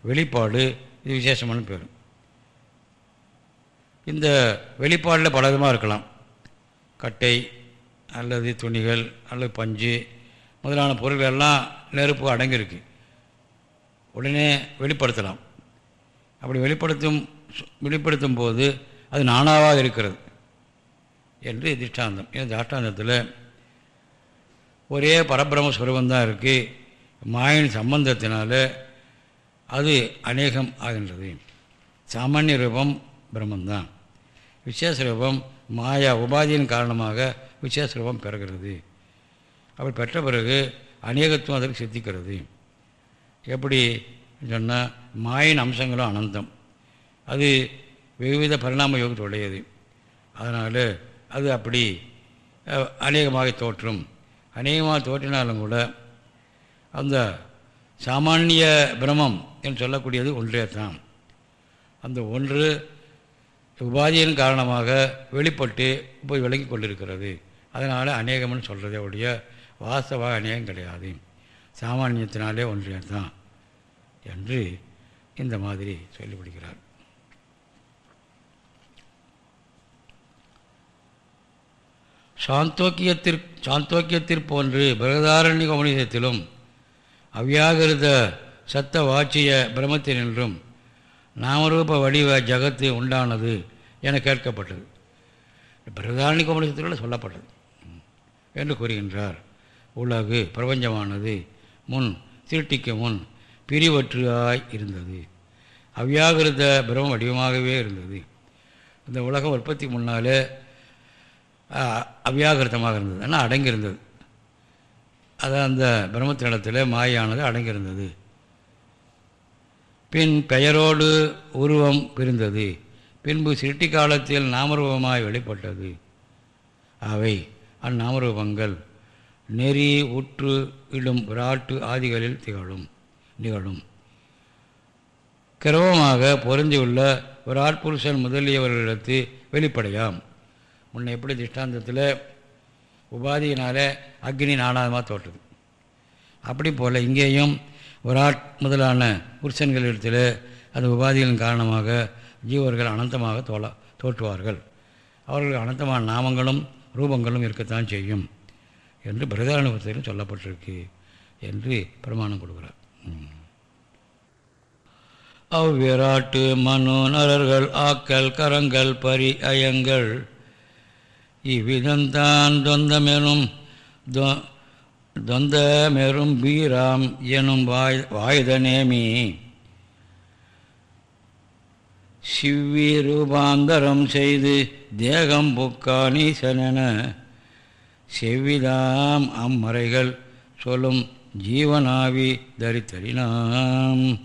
வெளிப்பாடு இது விசேஷமான பேர். இந்த வெளிப்பாடில் பல விதமாக இருக்கலாம். கட்டை அல்லது துணிகள் அல்லது பஞ்சு முதலான பொருள்கள் எல்லாம் நெருப்பு அடங்கியிருக்கு. உடனே வெளிப்படுத்தலாம். அப்படி வெளிப்படுத்தும் வெளிப்படுத்தும் போது அது நானாவாக இருக்கிறது. என்று திஷ்டாந்தம். இந்த திஷ்டாந்தத்தில் ஒரே பரபிரம தான் இருக்குது மாயின் சம்பந்தத்தினால அது அநேகம் ஆகின்றது. சாமானிய ரூபம் பிரம்மந்தான். விசேஷ ரூபம் மாயா உபாதியின் காரணமாக விசேஷ ரூபம் பெறுகிறது அப்படி பெற்ற பிறகு அநேகத்துவம் அதற்கு சித்திக்கிறது. எப்படி சொன்னால் மாயின் அம்சங்களும் அனந்தம். அது வெகுவித பரிணாம யோகத்துடையது. அதனால் அது அப்படி அநேகமாக தோற்றும். அநேகமாக தோற்றினாலும் கூட அந்த சாமானிய பிரமம் என்று சொல்லக்கூடியது ஒன்றே தான். அந்த ஒன்று உபாதியின் காரணமாக வெளிப்பட்டு போய் விளங்கி கொண்டிருக்கிறது. அதனால் அநேகம்னு சொல்கிறதே உடைய வாஸ்தவ அநேகம் கிடையாது. சாமானியத்தினாலே ஒன்றே தான் என்று இந்த மாதிரி சொல்லிவிடுகிறார். சாந்தோக்கியத்திற் சாந்தோக்கியத்திற்போன்று பிரகதாரண்ய உபநிஷத்திலும் அவ்யாகிருத சத்த வாட்சிய பிரமத்தினின்றும் நாமரூப வடிவ ஜகத்து உண்டானது என கேட்கப்பட்டது. பிரதாரணிக உபநிஷத்தில் சொல்லப்பட்டது. என்று கூறுகின்றார். உலகு பிரபஞ்சமானது முன் திருட்டிக்கு முன் பிரிவற்றாய் இருந்தது. அவ்யாகிருத பிரம வடிவமாகவே இருந்தது. இந்த உலகம் உற்பத்தி முன்னாலே அவ்யாகிருத்தமாக இருந்தது. ஆனால் அடங்கியிருந்தது. அதான் அந்த பிரம்மத்தினிடத்தில் மாயானது அடங்கியிருந்தது. பின் பெயரோடு உருவம் பிரிந்தது. பின்பு சிருட்டி காலத்தில் நாமரூபமாய் வெளிப்பட்டது. அவை அந்நாமரூபங்கள் நெறி உற்று இடும் விராட்டு ஆதிகளில் திகழும் நிகழும். கிரவமாக பொருந்தியுள்ள விராட் புருஷன் முதலியவர்களிடத்து வெளிப்படையாம். முன்ன எப்படி திஷ்டாந்தத்தில் உபாதியினால் அக்னி நானாதமாக தோற்றுது. அப்படி போல் இங்கேயும் விராட் முதலான புருஷன்களிடத்தில் அந்த உபாதிகளின் காரணமாக ஜீவர்கள் அனந்தமாக தோல தோற்றுவார்கள். அவர்கள் அனந்தமான நாமங்களும் ரூபங்களும் இருக்கத்தான் செய்யும் என்று பிரதாரணபத்திலும் சொல்லப்பட்டிருக்கு என்று பிரமாணம் கொடுக்குறார். அவ்விராட்டு மனு நரர்கள் ஆக்கல் கரங்கள் பரி அயங்கள் இவ்விதந்தான் தொந்தமெனும் தொந்தமெரும் பீராம் எனும் வாய் வாயுதநேமி சிவ்வி ரூபாந்தரம் செய்து தேகம் புக்கானீசனென செவ்விதாம் அம்மறைகள் சொல்லும் ஜீவனாவி தரித்தறினாம்.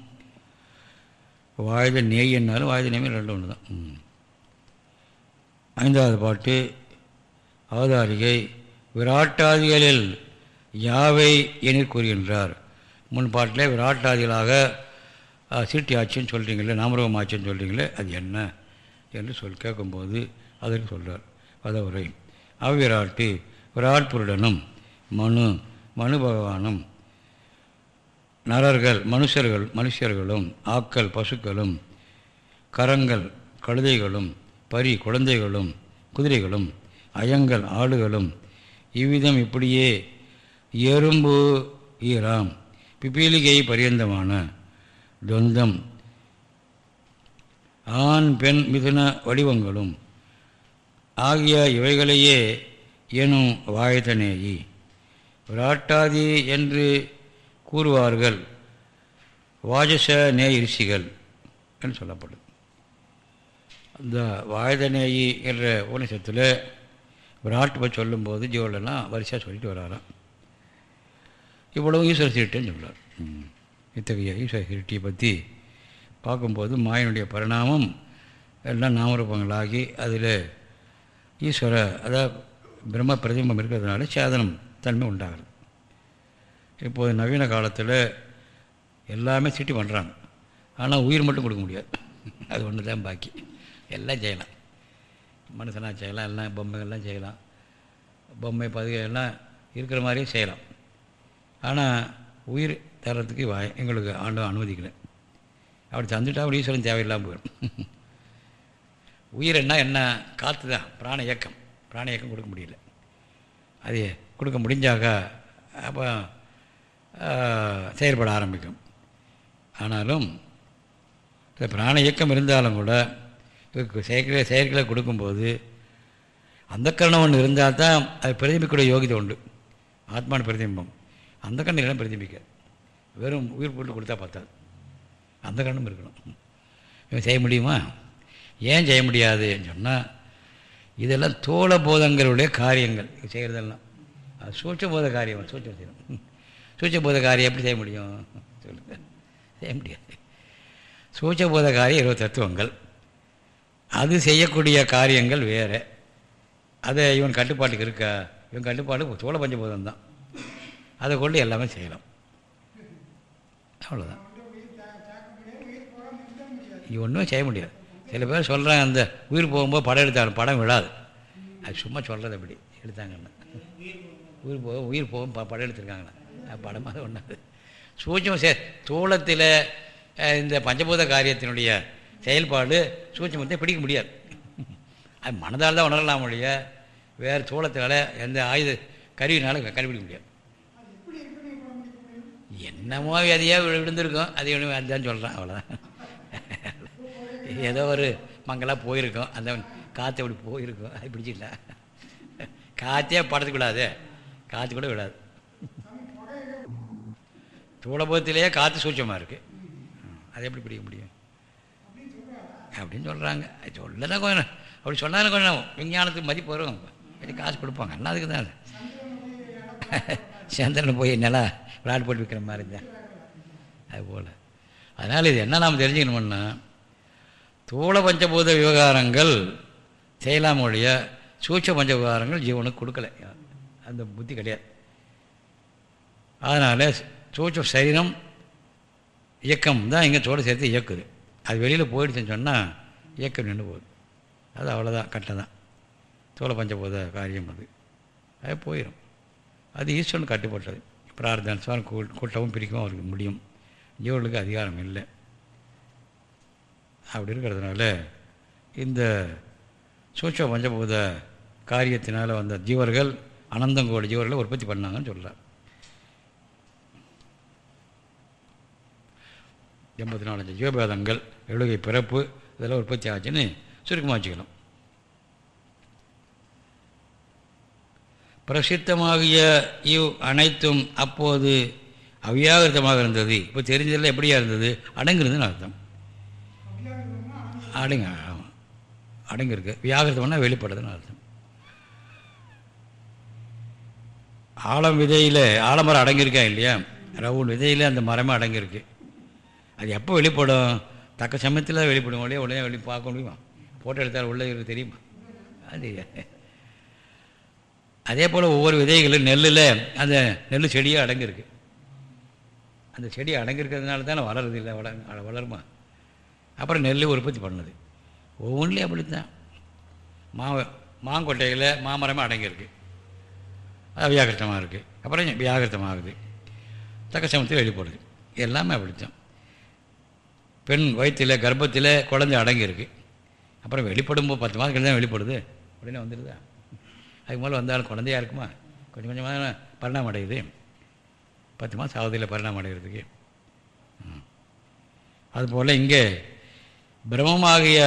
வாயுத நேய் என்னாலும் வாயுத நேமி ரெண்டு ஒன்று தான். ஐந்தாவது பாட்டு. அவதாரிகை விராட்டாதிகளில் யாவை என கூறுகின்றார். முன்பாட்டில் விராட்டாதிகளாக சீட்டி ஆச்சுன்னு சொல்கிறீங்களே நாமரகம் ஆச்சுன்னு சொல்கிறீங்களே அது என்ன என்று சொல் கேட்கும்போது அதற்கு சொல்கிறார் பதவுரை அவ்விராட்டு விராட் புருடனும் மனு மனு பகவானும் நரர்கள் மனுஷர்கள் மனுஷர்களும் ஆக்கள் பசுக்களும் கரங்கள் கழுதைகளும் பரி குழந்தைகளும் குதிரைகளும் அயங்கள் ஆடுகளும். இவ்விதம் இப்படியே எறும்பு ஈராம் பிப்பீலிகை பரியந்தமான துவந்தம். ஆண் பெண் மிதுன வடிவங்களும் ஆகிய இவைகளையே எனும் வாயத்தனேயி. விராட்டாதி என்று கூறுவார்கள் வாஜச நேயிருஷிகள் என்று சொல்லப்படும். அந்த வாயுதநேயி என்ற உபனிஷத்தில் விராட்டு பற்றி சொல்லும்போது ஜீவலெல்லாம் வரிசையாக சொல்லிட்டு வராராம். இவ்வளவு ஈஸ்வர சிருட்டின்னு சொல்கிறார் இத்தகைய ஈஸ்வர சிருட்டியை பற்றி பார்க்கும்போது மாயனுடைய பரிணாமம் எல்லாம் நாமரூபங்களாகி அதில் ஈஸ்வர அதாவது பிரம்ம பிரதிபம் இருக்கிறதுனால சேதனம் தன்மை உண்டாகிறது இப்போது நவீன காலத்தில் எல்லாமே சிட்டி பண்ணுறாங்க ஆனால் உயிர் மட்டும் கொடுக்க முடியாது. அது ஒன்று தான் பாக்கி. எல்லாம் செய்யலாம் மனுஷனாக செய்யலாம் எல்லாம் பொம்மைகள்லாம் செய்யலாம். பொம்மை பதிவு எல்லாம் இருக்கிற மாதிரியே செய்யலாம். ஆனால் உயிர் தர்றதுக்கு வா எங்களுக்கு ஆண்டு அனுமதிக்கலை. அப்படி தந்துட்டால் அப்படி ஈஸ்வரன் தேவையில்லாமல் போயிடும். உயிர்னா என்ன காற்று தான் பிராண இயக்கம். பிராண இயக்கம் கொடுக்க முடியல. அது கொடுக்க முடிஞ்சாக்கா அப்போ செயல்பட ஆரம்பிக்கும். ஆனாலும் இந்த பிராண இயக்கம் இருந்தாலும் கூட செயற்களை செயற்களை கொடுக்கும்போது அந்த கரணம் ஒன்று இருந்தால் தான் அது பிரதிபிக்கக்கூடிய யோகிதை உண்டு. ஆத்மான பிரதிபிம்பம். அந்த கண்ணம் பிரதிபிக்க பிரதிபிக்காது. வெறும் உயிர் போட்டு கொடுத்தா பார்த்தாது. அந்த கரணம் இருக்கணும். இவன் செய்ய முடியுமா? ஏன் செய்ய முடியாதுன்னு சொன்னால் இதெல்லாம் தோழ போதங்களுடைய காரியங்கள். செய்கிறதெல்லாம் அது சூட்ச போத காரியம் சூட்சம் செய்யணும். சூட்ச போத காரியம் எப்படி செய்ய முடியும்? சொல்லுங்கள் செய்ய முடியாது. சூட்ச போத காரியம் இருபது தத்துவங்கள். அது செய்யக்கூடிய காரியங்கள் வேறு. அதை இவன் கட்டுப்பாட்டுக்கு இருக்கா? இவன் கட்டுப்பாடு சோழ பஞ்சபூதம் தான். அதை கொண்டு எல்லாமே செய்யலாம். அவ்வளோதான் இது ஒன்றுமே செய்ய முடியாது. சில பேர் சொல்கிறாங்க அந்த உயிர் போகும்போது படம் எடுத்தாலும் படம் விழாது. அது சும்மா சொல்கிறது அப்படி எடுத்தாங்கன்னு. உயிர் போக உயிர் போகும் ப படம் எடுத்திருக்காங்கண்ணா படமாக ஒன்றாது சூட்சம் சே தூளத்தில் இந்த பஞ்சபூத காரியத்தினுடைய செயல்பாடு சூட்சமத்தை பிடிக்க முடியாது. அது மனதால் தான் உணரலாம் ஒழிய வேறு சோளத்தால் எந்த ஆயுத கருவினால கண்டுபிடிக்க முடியாது. என்னமோ எதையோ விழுந்திருக்கோம். அதை ஒன்று அதுதான் சொல்கிறேன் அவ்வளோதான் ஏதோ ஒரு மங்களாக போயிருக்கோம். அந்த காற்று அப்படி போயிருக்கோம். அது பிடிச்சிக்கலாம் காற்றே படத்துக்கூடாது காற்று கூட விடாது. தூளபோகத்திலேயே காற்று சூட்சமாக இருக்குது அதை எப்படி பிடிக்க முடியும்? அப்படின்னு சொல்கிறாங்க சொல்லதான் கொஞ்சம் அப்படி சொன்னாலும் கொஞ்சம் விஞ்ஞானத்துக்கு மதிப்பு வரும். கொஞ்சம் காசு கொடுப்பாங்க. எல்லாம் அதுக்கு தான். சந்திரன் போய் நிலா விளாட்டு போட்டு விற்கிற மாதிரி தான். அதுபோல் அதனால் இது என்ன நாம் தெரிஞ்சுக்கணும்னா தூள பஞ்சபூத விவகாரங்கள் செய்யலாம் சூட்ச பஞ்ச விவகாரங்கள் ஜீவனுக்கு கொடுக்கல. அந்த புத்தி கிடையாது. அதனால் சூட்ச சரீரம் இயக்கம் தான் இங்கே சோழ சேர்த்து இயக்குது. அது வெளியில் போயிடுச்சுன்னு சொன்னால் இயக்கம் நின்று போகுது. அது அவ்வளோதான் கட்டை தான் தோள பஞ்சபோத காரியம் அது. அது போயிடும் அது ஈஸ்வரன் கட்டுப்பட்டது பிரார்த்தனை கூட்டவும் பிரிக்கவும் அவருக்கு முடியும். ஜீவர்களுக்கு அதிகாரம் இல்லை. அப்படி இருக்கிறதுனால இந்த சூட்ச பஞ்சபூத காரியத்தினால் வந்த ஜீவர்கள் அனந்தங்கோடி ஜீவர்களை உற்பத்தி பண்ணாங்கன்னு சொல்கிறார் எண்பத்தி நாலஞ்சு ஜீவபேதங்கள் எழுகை பிறப்பு இதெல்லாம் உற்பத்தி ஆச்சுன்னு சுருக்கமாக வச்சுக்கணும். பிரசித்தமாகிய இவ் அனைத்தும் அப்போது அவ்யாகிருத்தமாக இருந்தது. இப்போ தெரிஞ்சதில் எப்படியா இருந்தது? அடங்குறதுன்னு அர்த்தம். அடங்க ஆமாம் அடங்கியிருக்கு வியாகிருத்தம்னா வெளிப்படுறதுன்னு அர்த்தம். ஆழம் விதையில் ஆலமரம் அடங்கியிருக்கா இல்லையா? ரவுன் விதையில் அந்த மரமே அடங்கியிருக்கு. அது எப்போ வெளிப்படும்? தக்க சமயத்தில் வெளிப்படும். உடனே உடனே வெளி பார்க்க முடியுமா? ஃபோட்டோ எடுத்தால் உள்ளே இருக்கு தெரியுமா? அது அதே போல் ஒவ்வொரு விதைகளும் நெல்லில் அந்த நெல் செடியாக அடங்கியிருக்கு. அந்த செடி அடங்கியிருக்கிறதுனால தானே வளருது இல்லை? வள வளருமா? அப்புறம் நெல் உற்பத்தி பண்ணுது. ஒவ்வொன்றிலையும் அப்படித்தான். மா மாங்கொட்டையில் மாமரமே அடங்கியிருக்கு. அது வியாகிருத்தமாக இருக்குது அப்புறம் வியாகிருத்தமாகுது. தக்க சமயத்தில் வெளிப்படுது. எல்லாமே அப்படித்தான். பெண் வயிற்றில் கர்ப்பத்தில் குழந்தை அடங்கியிருக்கு. அப்புறம் வெளிப்படும்போது பத்து மாதம் கழிச்சு தான் வெளிப்படுது. உடனே வந்துடுதா? அதுக்கு மேலே வந்தாலும் குழந்தையாக இருக்குமா? கொஞ்சம் கொஞ்சமாக பரிணாமம் அடையுது. பத்து மாதம் ஆகுதில்லை பரிணாமம் அடைகிறதுக்கு அதுபோல் இங்கே பிரம்மமாகிய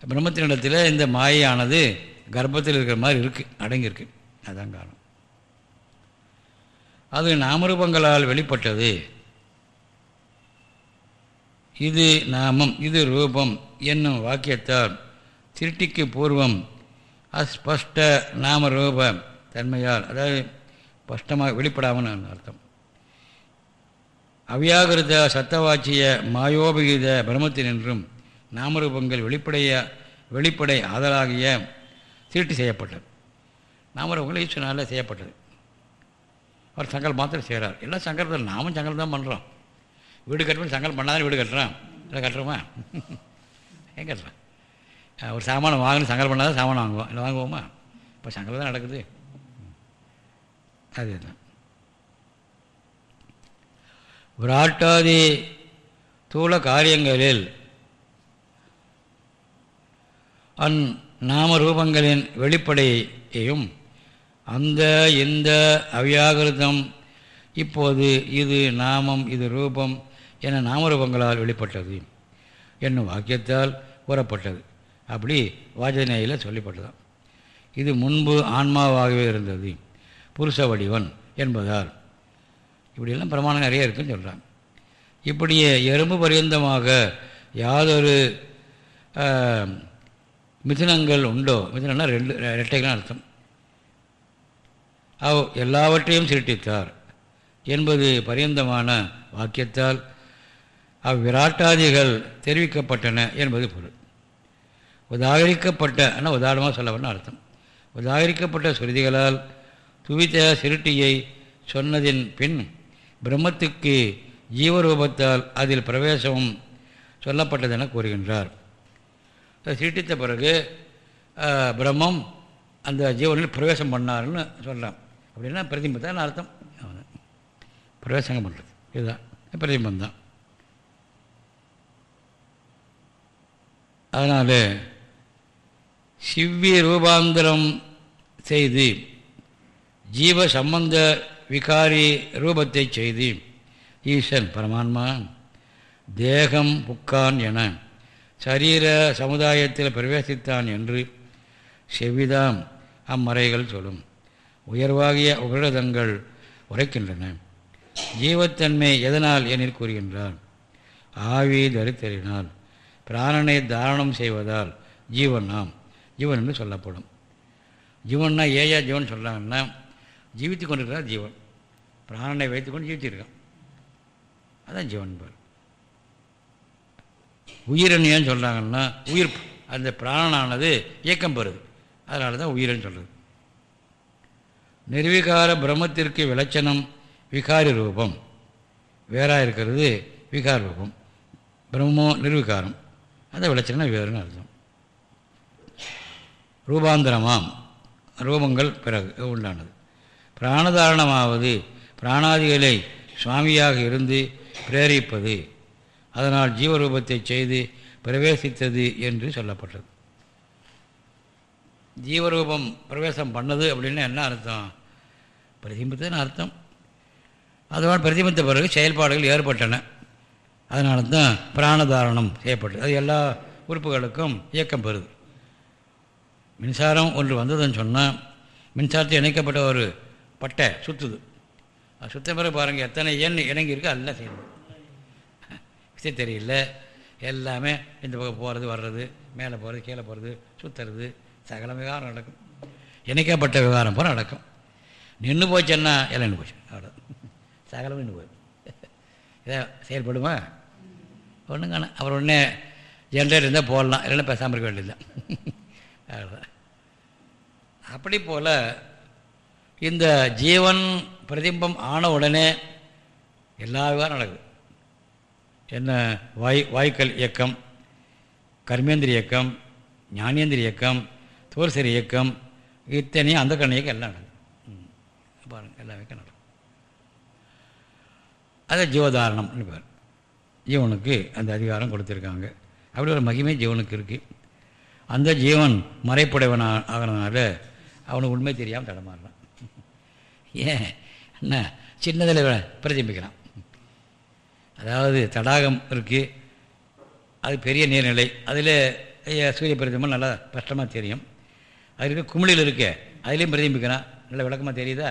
பிரம்மத்தினிடத்தில் இந்த மாயானது கர்ப்பத்தில் இருக்கிற மாதிரி இருக்குது அடங்கியிருக்கு. அதுதான் காரணம். அது நாமரூபங்களால் வெளிப்பட்டது. இது நாமம் இது ரூபம் என்னும் வாக்கியத்தால் திருட்டிக்கு பூர்வம் அஸ்பஷ்ட நாமரூப தன்மையால் அதாவது ஸ்பஷ்டமாக வெளிப்படாமல் அர்த்தம். அவ்யாகிருத சத்தவாச்சிய மாயோபகீத பிரமத்தினின்றும் நாமரூபங்கள் வெளிப்படைய வெளிப்படை ஆதலாகிய திருட்டு செய்யப்பட்டது. நாமரூபங்கள் ஈஸ்வரனால் செய்யப்பட்டது. அவர் சங்கல் மாத்திரம் செய்கிறார். எல்லாம் சங்கரத்தில் நாமும் சங்கல் தான் பண்ணுறோம் வீடு கட்டும்போது சங்கல் பண்ணாதான் வீடு கட்டுறான் இல்லை கட்டுறோமா? ஏன் கட்டுறான் ஒரு சாமானம் வாங்கணும் சங்கல் பண்ணால் தான் சாமானம் வாங்குவோம். இல்லை வாங்குவோமா? இப்போ சங்கல் தான் நடக்குது. அதுதான் விராட்டாதி தூள காரியங்களில் அந் நாமரூபங்களின் வெளிப்படையையும் அந்த இந்த அவ்யாகிருதம் இப்போது இது நாமம் இது ரூபம் என நாமரூபங்களால் வெளிப்பட்டது. என்னும் வாக்கியத்தால் கூறப்பட்டது. அப்படி வாஜநேயில் சொல்லப்பட்டதான் இது முன்பு ஆன்மாவாகவே இருந்தது. புருஷ வடிவன் என்பதால். இப்படியெல்லாம் பிரமாணம் நிறைய இருக்குன்னு சொல்கிறாங்க இப்படியே எறும்பு பரியந்தமாக யாதொரு மிதினங்கள் உண்டோ மிதினம்னா ரெண்டு ரெட்டைகள் அர்த்தம். அவ் எல்லாவற்றையும் சிருட்டித்தார் என்பது பரியந்தமான வாக்கியத்தால் அவ்விராட்டாதிகள் தெரிவிக்கப்பட்டன என்பது பொருள். உதாகரிக்கப்பட்ட ஆனால் உதாரணமாக சொல்லவன அர்த்தம். உதாகரிக்கப்பட்ட சுருதிகளால் துவித்த சிருட்டியை சொன்னதின் பின் பிரம்மத்துக்கு ஜீவரூபத்தால் அதில் பிரவேசமும் சொல்லப்பட்டதென கூறுகின்றார். சிருட்டித்த பிறகு பிரம்மம் அந்த ஜீவனில் பிரவேசம் பண்ணார்னு சொல்லலாம். அப்படின்னா பிரதிபத்தான் அர்த்தம். பிரவேசங்க பண்ணுறது இதுதான். பிரதிபந்தான் அதனால் சிவ்விய ரூபாந்தரம் செய்து ஜீவ சம்பந்த விகாரி ரூபத்தை செய்து ஈசன் பரமான்மா தேகம் புக்கான் என சரீர சமுதாயத்தில் பிரவேசித்தான் என்று செவ்விதாம் அம்மறைகள் சொல்லும். உயர்வாகிய உபரிதங்கள் உரைக்கின்றன. ஜீவத்தன்மை எதனால் எனில் கூறுகின்றார். ஆவி தரித்தறினால் பிராணனை தாரணம் செய்வதால் ஜீவனாம் ஜீவன் என்று சொல்லப்படும். ஜீவன்னா ஏயா ஜீவன் சொல்கிறாங்கன்னா ஜீவித்து கொண்டிருக்கிறார் ஜீவன். பிராணனை வைத்துக்கொண்டு ஜீவித்திருக்கான் அதான் ஜீவன் பார் உயிரன் சொல்கிறாங்கன்னா உயிர் அந்த பிராணனானது இயக்கம் பெறுது. அதனால தான் உயிரன்னு சொல்கிறது நிர்விகார பிரம்மத்திற்கு விளச்சனம் விகாரி ரூபம். வேறாக இருக்கிறது விகார ரூபம். பிரம்மோ நிர்விகாரம். அந்த விளைச்சல்னா வேறுனு அர்த்தம்? ரூபாந்தரமாம். ரூபங்கள் பிறகு உண்டானது. பிராணதாரணமாவது பிராணாதிகளை சுவாமியாக இருந்து பிரேரிப்பது அதனால் ஜீவரூபத்தை செய்து பிரவேசித்தது என்று சொல்லப்பட்டது. ஜீவரூபம் பிரவேசம் பண்ணது அப்படின்னு என்ன அர்த்தம்? பிரதிபித்தன்னு அர்த்தம். அதனால் பிரதிபித்த பிறகு செயல்பாடுகள் ஏற்பட்டன. அதனால தான் பிராணதாரணம் செய்யப்பட்டது அது எல்லா உறுப்புகளுக்கும் இயக்கம் பெறுது. மின்சாரம் ஒன்று வந்ததுன்னு சொன்னால் மின்சாரத்தை இணைக்கப்பட்ட ஒரு பட்டை சுற்றுது அது சுத்த பிறகு பாருங்கள் எத்தனை எண் இணங்கியிருக்கோ அதெல்லாம் எல்லாம் செய்யணும் விஷயம் தெரியல. எல்லாமே இந்த பக்கம் போகிறது வர்றது மேலே போகிறது கீழே போகிறது சுற்றுறது சகல விவகாரம் நடக்கும். இணைக்கப்பட்ட விவகாரம் போல நடக்கும். நின்று போச்சுன்னா எல்லாம் நின்று போச்சு. அவ்வளோ சகலம் நின்று போயிடும் இதை செயல்படுமா? ஒன்றும் காணும் அப்புறம் உடனே ஜென்ரேட்டர் இருந்தால் போடலாம். இல்லைன்னா பேசாமல் இருக்க வேண்டியதுதான். அவ்வளோதான் அப்படி போல் இந்த ஜீவன் பிரதிம்பம் ஆன உடனே எல்லா விவகாரம் நடக்குது. என்ன? வாய் வாய்க்கல் இயக்கம் கர்மேந்திர இயக்கம் ஞானேந்திர இயக்கம் தோல்சரி இயக்கம் இத்தனையும் அந்த கண்ண இயக்கம் எல்லாம் நடக்கும் பாருங்கள் எல்லா இயக்கம் நடக்கும் அது ஜீவதாரணம்னு பேர். ஜீவனுக்கு அந்த அதிகாரம் கொடுத்துருக்காங்க. அப்படி ஒரு மகிமை ஜீவனுக்கு இருக்குது அந்த ஜீவன் மறைப்புடையவன் ஆகிறதுனால அவனுக்கு உண்மை தெரியாமல் தடமாறுறான். ஏன்? என்ன? சின்னதில் பிரதிபிக்கிறான். அதாவது தடாகம் இருக்குது அது பெரிய நீர்நிலை. அதில் சூரிய பிரதிபம் நல்லா கஷ்டமாக தெரியும். அது இருக்க குமிழில் இருக்க. அதுலேயும் பிரதிபிக்கிறான். நல்ல விளக்கமாக தெரியுதா?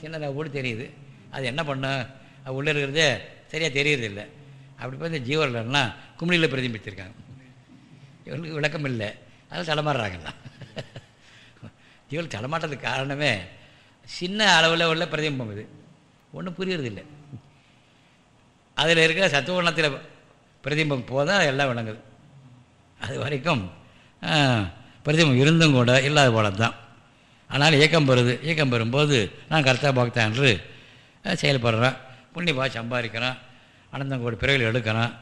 சின்னதாக கூட தெரியுது. அது என்ன பண்ண உள்ளே இருக்கிறதே சரியாக தெரியறதில்ல. அப்படி போய் இந்த ஜீவர்கள்லாம் குமிழியில் பிரதிபித்திருக்காங்க இவங்களுக்கு விளக்கம் இல்லை. அதில் தலைமாடுறாங்கல்லாம் ஜீவன் தலைமாட்டதுக்கு காரணமே சின்ன அளவில் உள்ள பிரதிபிம்பம் இது. ஒன்றும் புரியறதில்லை. அதில் இருக்கிற சத்துவகுணத்தில் பிரதிபிம்பம் போதான் எல்லாம் விளங்குது. அது வரைக்கும் பிரதிபம் இருந்தும் கூட இல்லாத போல தான் ஆனால் இயக்கம் பெறுது. இயக்கம் பெறும்போது நான் கர்த்தா பக்தா என்று செயல்படுறேன். புண்ணியமாக சம்பாதிக்கிறான் அனந்தங்கோடி பிறகு எடுக்கிறான்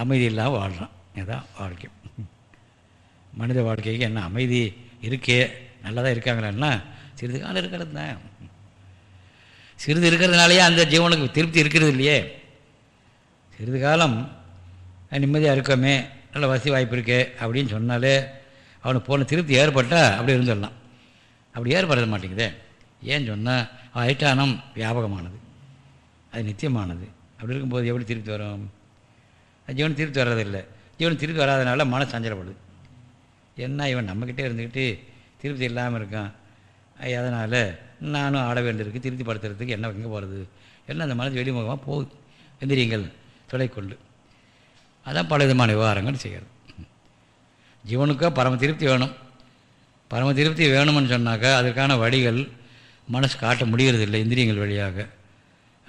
அமைதி இல்லாமல் வாழ்கிறான் இதுதான் வாழ்க்கை. மனித வாழ்க்கைக்கு என்ன அமைதி இருக்கே நல்லதாக இருக்காங்களேன்னா சிறிது காலம் இருக்கிறது தான். சிறிது இருக்கிறதுனாலேயே அந்த ஜீவனுக்கு திருப்தி இருக்கிறது இல்லையே. சிறிது காலம் நிம்மதியாக இருக்கோமே நல்ல வசதி வாய்ப்பு இருக்கே அப்படின்னு சொன்னாலே அவனுக்கு போன திருப்தி ஏற்பட்டால் அப்படி இருந்துடலாம். அப்படி ஏற்பட மாட்டேங்குதே. ஏன்னு சொன்னால் ஐட்டானம் வியாபகமானது. அது நித்தியமானது. அப்படி இருக்கும்போது எப்படி திருப்பி வரும்? ஜீவன் திருப்தி வர்றதில்லை. ஜீவன் திருப்பி வராதனால மனசு சஞ்சலப்படுது. என்ன இவன் நம்மக்கிட்டே இருந்துக்கிட்டு திருப்தி இல்லாமல் இருக்கான்? அதனால் நானும் ஆட வேண்டியிருக்கு திருப்தி படுத்துறதுக்கு என்ன எங்கே போகிறது எல்லாம் அந்த மனது வெளிமுகமாக போகுது? எந்திரியங்கள் தொலைக்கொள்ளு அதான் பல விதமான விவகாரங்கள் செய்கிறது. ஜீவனுக்கோ பரம திருப்தி வேணும். பரம திருப்தி வேணும்னு சொன்னாக்கா அதுக்கான வழிகள் மனசு காட்ட முடியறதில்லை இந்திரியங்கள் வழியாக.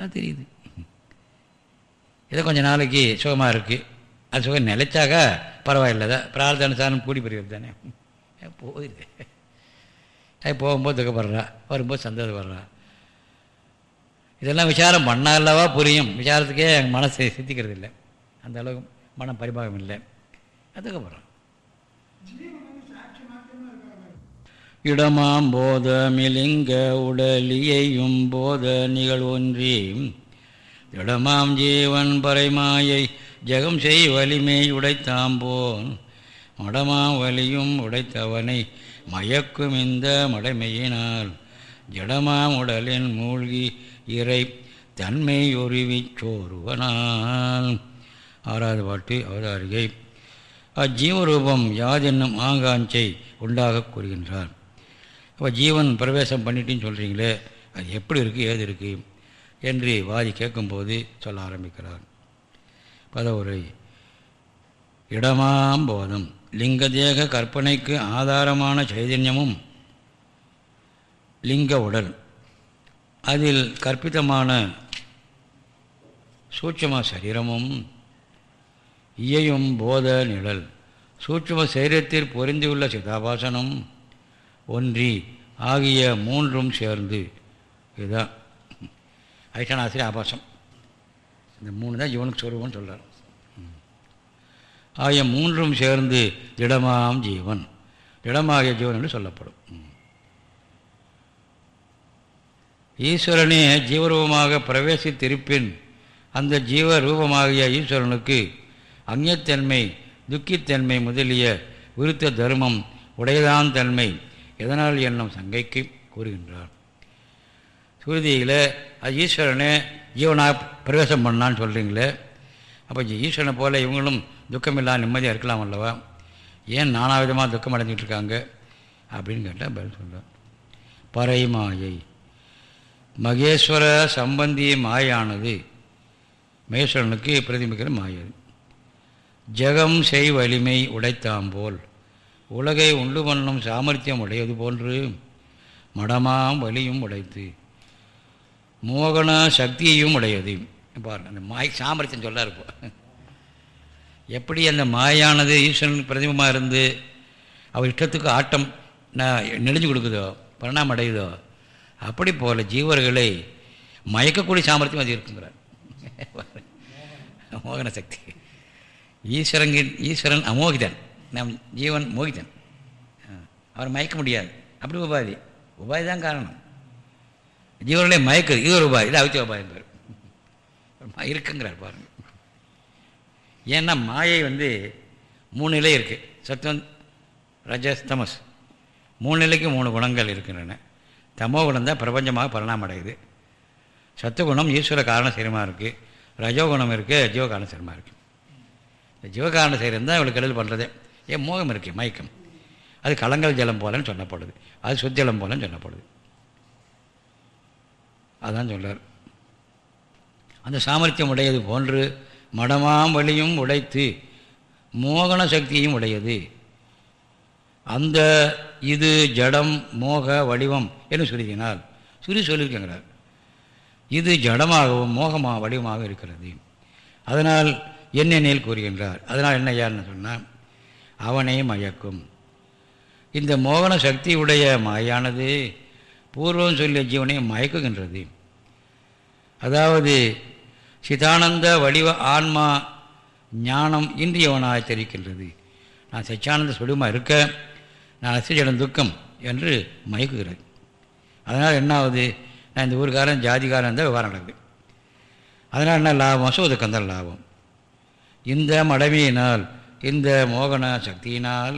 அது தெரியுது. இதை கொஞ்சம் நாளைக்கு சுகமாக இருக்குது அது சுகம் நிலைச்சாக்கா பரவாயில்ல தான் பிரார்த்தனுசாரம் கூடி பெறுகிறது தானே. போகுது அது போகும்போது துக்கப்படுறா வரும்போது சந்தோஷப்படுறா. இதெல்லாம் விசாரம் பண்ணா அல்லவா புரியும். விசாரத்துக்கே எங்கள் மனசை சித்திக்கிறது இல்லை. அந்த அளவுக்கு மனம் பரிபாகம் இல்லை. துக்கப்படுறோம் இடமாம் போத மிலிங்க உடலியையும் போத நிகழ்வொன்றி. இடமாம் ஜீவன் பறைமாயை ஜெகம் செய் வலிமை உடைத்தாம்போன் மடமாம் வலியும் உடைத்தவனை மயக்கும் இந்த மடமையினால். ஜடமாம் உடலின் மூழ்கி இறை தன்மை உருவிச் சோறுவனால். ஆறாவது பாட்டு அவதாரிகை. அஜீவரூபம் யாதென்னும் ஆங்காஞ்சை உண்டாகக் கூறுகின்றார். அப்போ ஜீவன் பிரவேசம் பண்ணிட்டுன்னு சொல்கிறீங்களே அது எப்படி இருக்குது ஏது இருக்குது என்று வாதி கேட்கும்போது சொல்ல ஆரம்பிக்கிறார். பதவுரை இடமாம் போதம் லிங்கதேக கற்பனைக்கு ஆதாரமான சைதன்யமும் லிங்க உடல். அதில் கற்பிதமான சூட்சம சரீரமும் இயையும் போத நிழல். சூட்சம சரீரத்தில் பொருந்தியுள்ள சிதாபாசனம் ஒன்றி ஆகிய மூன்றும் சேர்ந்து. இதுதான். ஐட்டனாசிரி ஆபாசம். இந்த மூணு தான் ஜீவனுக்கு சொருவம்னு சொல்கிறார் ஆகிய மூன்றும் சேர்ந்து திடமாம் ஜீவன். திடமாகிய ஜீவன் என்று சொல்லப்படும். ஈஸ்வரனே ஜீவரூபமாக பிரவேசித்திருப்பின் அந்த ஜீவ ரூபமாகிய ஈஸ்வரனுக்கு அந்நியத்தன்மை துக்கித்தன்மை முதலிய விருத்த தர்மம் உடையதான் தன்மை எதனால் என்னும் சங்கைக்கு கூறுகின்றார். சுருதியில் அது ஈஸ்வரனே ஜீவனாக பிரவேசம் பண்ணான்னு சொல்கிறீங்களே அப்போ ஈஸ்வரனை போல் இவங்களும் துக்கமில்லா நிம்மதியாக இருக்கலாம் அல்லவா? ஏன் நானா விதமாக துக்கம் அடைஞ்சிட்டு இருக்காங்க? அப்படின்னு கேட்டால் பதில் சொல்கிறார் பறை மாயை மகேஸ்வர சம்பந்தி மாயானது மகேஸ்வரனுக்கு பிரதிபிக்கிற மாயை. ஜெகம் செய் வலிமை உடைத்தாம்போல் உலகை உண்டு பண்ணும் சாமர்த்தியம் உடையது போன்று மடமாம் வலியும் உடைத்து மோகன சக்தியையும் உடையது. பாருங்க அந்த மாய் சாமர்த்தியம் சொல்ல இருப்போம் எப்படி அந்த மாயானது ஈஸ்வரன் பிரதிபமாக இருந்து அவர் இஷ்டத்துக்கு ஆட்டம் நான் நெளிஞ்சு கொடுக்குதோ பரிணாமம் அடையுதோ அப்படி போல ஜீவர்களை மயக்கக்கூடிய சாமர்த்தியம் அது இருக்குங்கிறார். மோகன சக்தி. ஈஸ்வரங்கின் ஈஸ்வரன் அமோகிதன். நம் ஜீவன் மோகிதன். அவர் மயக்க முடியாது. அப்படி உபாதி. உபாதி தான் காரணம். ஜீவர்களை மயக்குது இது ஒரு உபாதி இது அவித்த உபாயம் பேர் இருக்குங்கிறார் பாருங்க. ஏன்னா மாயை வந்து மூணு நிலை இருக்குது சத்வம் ரஜஸ் தமஸ். மூணு நிலைக்கு மூணு குணங்கள் இருக்கின்றன. தமோ குணம் தான் பிரபஞ்சமாக பரிணாமம் அடையுது. சத்துவகுணம் ஈஸ்வர காரண சீரமாக இருக்குது ரஜோகுணம் இருக்குது ஜீவகாரண சீரமாக இருக்குது இந்த ஜீவகாரண சீரம் தான் இவளுக்கு கெடுதல் பண்ணுறது ஏன் மோகம் இருக்குது மயக்கம். அது கலங்கல் ஜலம் போலன்னு சொல்லப்படுது. அது சுத்தலம் போலன்னு சொல்லப்படுது. அதான் சொல்கிறார் அந்த சாமர்த்தியம் உடையது போன்று மடமாம் வழியும் உடைத்து மோகன சக்தியும் உடையது. அந்த இது ஜடம் மோக வடிவம் என்று சொல்லியிருக்கிறார் சுரி சொல்லியிருக்கிறார். இது ஜடமாகவும் மோகமாக வடிவமாக இருக்கிறது. அதனால் என்னென்னில் கூறுகின்றார்? அதனால் என்ன யாருன்னு சொன்னால் அவனை மயக்கும். இந்த மோகன சக்தியுடைய மாயானது பூர்வம் சொல்லிய ஜீவனை மயக்குகின்றது. அதாவது சிதானந்த வடிவ ஆன்மா ஞானம் இன்றியவனாய் தெரிவிக்கின்றது நான் சச்சியானந்த சுடுமா இருக்க நான் அசிஜடம் துக்கம் என்று மயக்குகிறது. அதனால் என்ன ஆகுது நான் இந்த ஊருக்காரன் ஜாதிகாரன் இருந்தால் விவகாரம் நடக்குது. அதனால் என்ன லாபம்? சோதுக்கம் தான் லாபம். இந்த மடமையினால் இந்த மோகன சக்தியினால்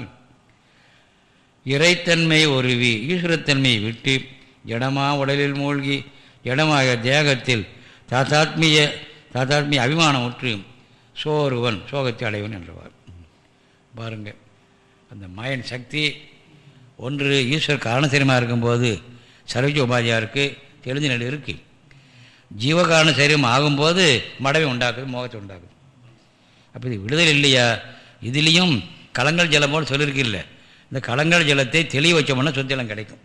இறைத்தன்மை ஒருவி ஈஸ்வரத்தன்மையை விட்டு இடமா உடலில் மூழ்கி இடமாக தேகத்தில் தாத்தாத்மிய தாத்தாத்மிய அபிமானம் உற்று சோறுவன் சோகத்தை அடைவன் என்றவார். பாருங்கள் அந்த மாயன் சக்தி ஒன்று ஈஸ்வர் காரணசரியமாக இருக்கும்போது சர்வஜ உபாதியாக இருக்குது தெளிஞ்ச நிலை இருக்குது ஜீவகாரண சரீரம் ஆகும்போது மடவை உண்டாக்குது மோகத்தை உண்டாக்குது. அப்போ இது விடுதல் இல்லையா? இதுலேயும் கலங்கள் ஜலமோடு சொல்லியிருக்கு இல்லை இந்த கலங்கள் ஜலத்தை தெளிய வச்சோம்னா சொத்தெல்லாம் கிடைக்கும்.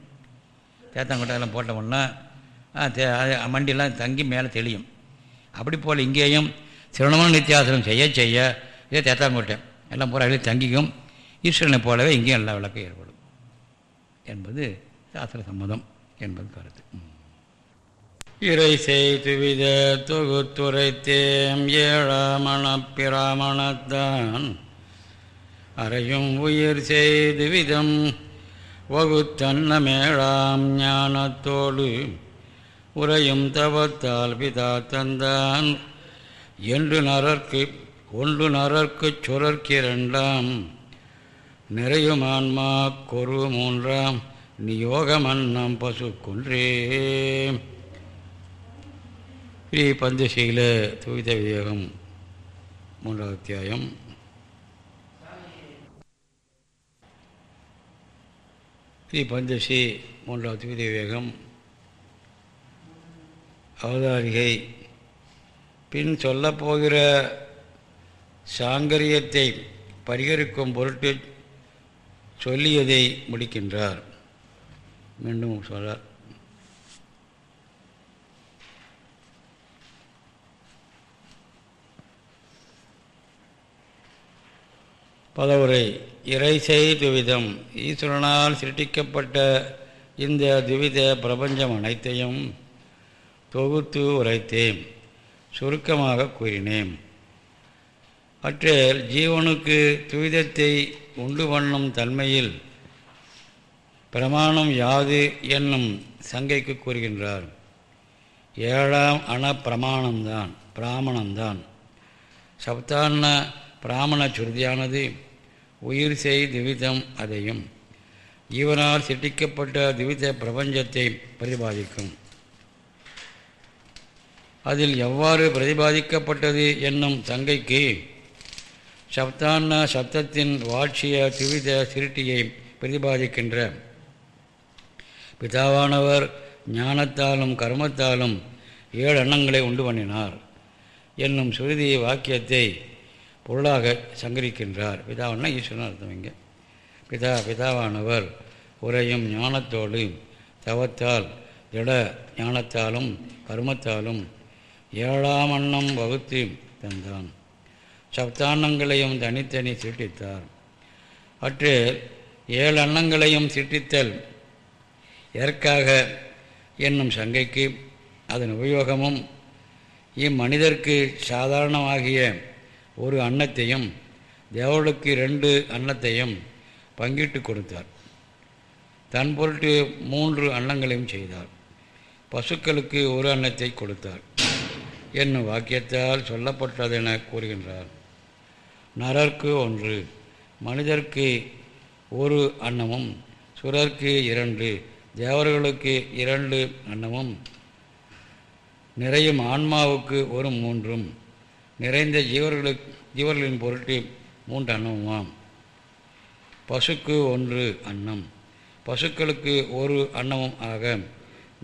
தேத்தாங்கொட்டையெல்லாம் போட்டோம்னா மண்டியெல்லாம் தங்கி மேலே தெளியும். அப்படி போல் இங்கேயும் திருணமான நித்தியாசனம் செய்ய செய்ய இதே தேத்தாங்கோட்டை எல்லாம் பூரா அதிலே தங்கிக்கும். ஈஸ்வரனை போலவே இங்கேயும் எல்லா விளக்கம் ஏற்படும். என்பது சாஸ்திர சம்மதம் என்பது கருத்து. இறை செய்துவித தொகுத்துரைத்தேம் ஏழாமணப்பிராமணத்தான் அறையும் உயிர் செய்து விதம். வகுத்தன்ன மேழாம் ஞானத்தோடு உரையும் தவத்தால் பிதா தந்தான். என்று நரற்கு ஒன்று நரற்குச் சுரற்கிரண்டாம். நிறையும் ஆன்மா கொரு மூன்றாம். நியோகமன்னம் பசு குன்றே ஸ்ரீ பந்தசீல துவித விவேகம் மூன்றாவது அத்தியாயம். ஸ்ரீ பந்தசி மூன்றாவது துவித வேகம் அவதாரிகை. பின் சொல்லப்போகிற சாங்கரியத்தை பரிகரிக்கும் பொருட்டு சொல்லியதை முடிக்கின்றார். மீண்டும் சொல்கிறார் பதவுரை இறைசை துவிதம். ஈஸ்வரனால் சிருட்டிக்கப்பட்ட இந்த துவித பிரபஞ்சம் அனைத்தையும் தொகுத்து உரைத்தேன். சுருக்கமாக கூறினேன். அற்றில் ஜீவனுக்கு துவிதத்தை உண்டு பண்ணும் தன்மையில் பிரமாணம் யாது என்னும் சங்கைக்கு கூறுகின்றார். ஏழாம் அண பிரமாணம்தான். பிராமணம்தான் சப்தான பிராமண சுருதியானது உயிர் செய் திவிதம் அதையும். ஜீவனால் சிட்டிக்கப்பட்ட திவித பிரபஞ்சத்தை பிரதிபாதிக்கும். அதில் எவ்வாறு பிரதிபாதிக்கப்பட்டது என்னும் தங்கைக்கு சப்தான்ன சப்தத்தின் வாட்சிய திவித சிருட்டியை பிரதிபாதிக்கின்ற. பிதாவானவர் ஞானத்தாலும் கர்மத்தாலும் ஏழு எண்ணங்களை உண்டு பண்ணினார். என்னும் சுருதி வாக்கியத்தை பொருளாக சங்கரிக்கின்றார். பிதாவன்னா ஈஸ்வரன் அர்த்தம் இங்கே. பிதா பிதாவானவர் உரையும் ஞானத்தோடு தவத்தால் திட ஞானத்தாலும் கர்மத்தாலும் ஏழாம் அன்னம் வகுத்து தந்தான். சப்தான்னங்களையும் தனித்தனி சிருட்டித்தார் அற்று ஏழு அன்னங்களையும் சிருட்டித்தல் எதற்காக என்னும் சங்கைக்கு அதன் உபயோகமும் இம்மனிதர்க்கு சாதாரணமாகிய ஒரு அன்னத்தையும் தேவர்களுக்கு ரெண்டு அன்னத்தையும் பங்கிட்டு கொடுத்தார். தன் பொருட்டு மூன்று அன்னங்களையும் செய்தார். பசுக்களுக்கு ஒரு அன்னத்தை கொடுத்தார். என்னும் வாக்கியத்தால் சொல்லப்பட்டதென கூறுகின்றார். நரர்க்கு ஒன்று மனிதர்க்கு ஒரு அன்னமும் சுரர்க்கு இரண்டு தேவர்களுக்கு இரண்டு அன்னமும் நிறையும் ஆன்மாவுக்கு ஒரு மூன்றும் நிறைந்த ஜீவர்களுக்கு ஜீவர்களின் பொருட்டு மூன்று அன்னமுமாம். பசுக்கு ஒன்று அன்னம். பசுக்களுக்கு ஒரு அன்னமும் ஆக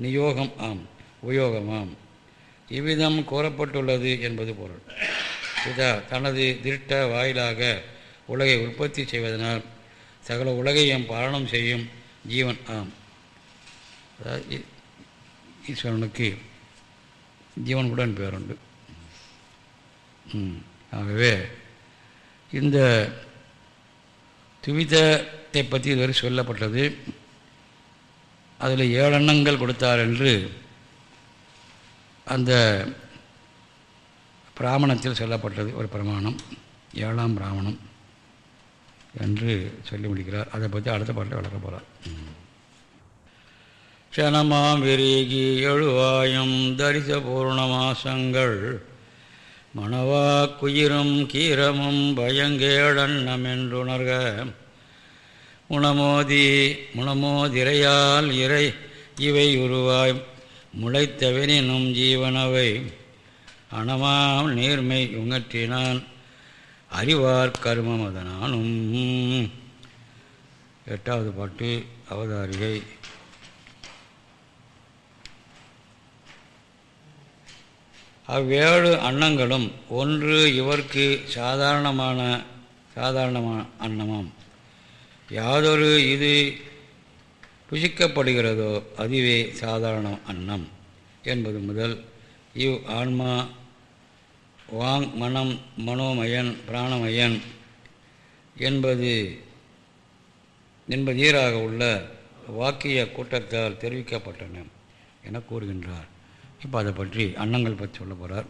நியோகம் ஆம் உபயோகமாம் இவ்விதம் கூறப்பட்டுள்ளது என்பது பொருள். இதா தனது திருட்ட வாயிலாக உலகை உற்பத்தி செய்வதனால் சகல உலகையும் பாலனம் செய்யும் ஜீவன் ஆம். ஈஸ்வரனுக்கு ஈஸ்வரனுக்கு ஜீவனுடன் பேருண்டு. ஆகவே இந்த துவிதத்தை பற்றி இதுவரை சொல்லப்பட்டது. அதில் ஏழு எண்ணங்கள் கொடுத்தார் என்று அந்த பிராமணத்தில் சொல்லப்பட்டது ஒரு பிரமாணம் ஏழாம் பிராமணம் என்று சொல்லி முடிக்கிறார். அதை பற்றி அடுத்த பாட்டில் வளர்க்க போகிறார். க்ஷணமாம் விரிகி எழுவாயும் தரிச பூர்ணமாசங்கள் மணவா குயிரும் கீரமும் பயங்கேடன்னமென்றுணர்க உணமோதி முணமோதிரையால் இறை இவை உருவாய். முளைத்தவனினும் ஜீவனவை. அணமாம் நீர்மை உங்கற்றினான். அறிவார் கருமமதனானும். எட்டாவது பாட்டு அவதாரிகை. அவ்வேழு அன்னங்களும் ஒன்று இவர்க்கு சாதாரணமான சாதாரணமான அன்னமாம். யாதொரு இது புசிக்கப்படுகிறதோ அதுவே சாதாரண அன்னம் என்பது முதல். இவ் ஆன்மா வாங் மனம் மனோமயன் பிராணமயன் என்பது என்பதீராக உள்ள வாக்கிய கூட்டத்தால் தெரிவிக்கப்பட்டன என கூறுகின்றார். இப்போ அதை பற்றி அன்னங்கள் பற்றி சொல்ல போகிறார்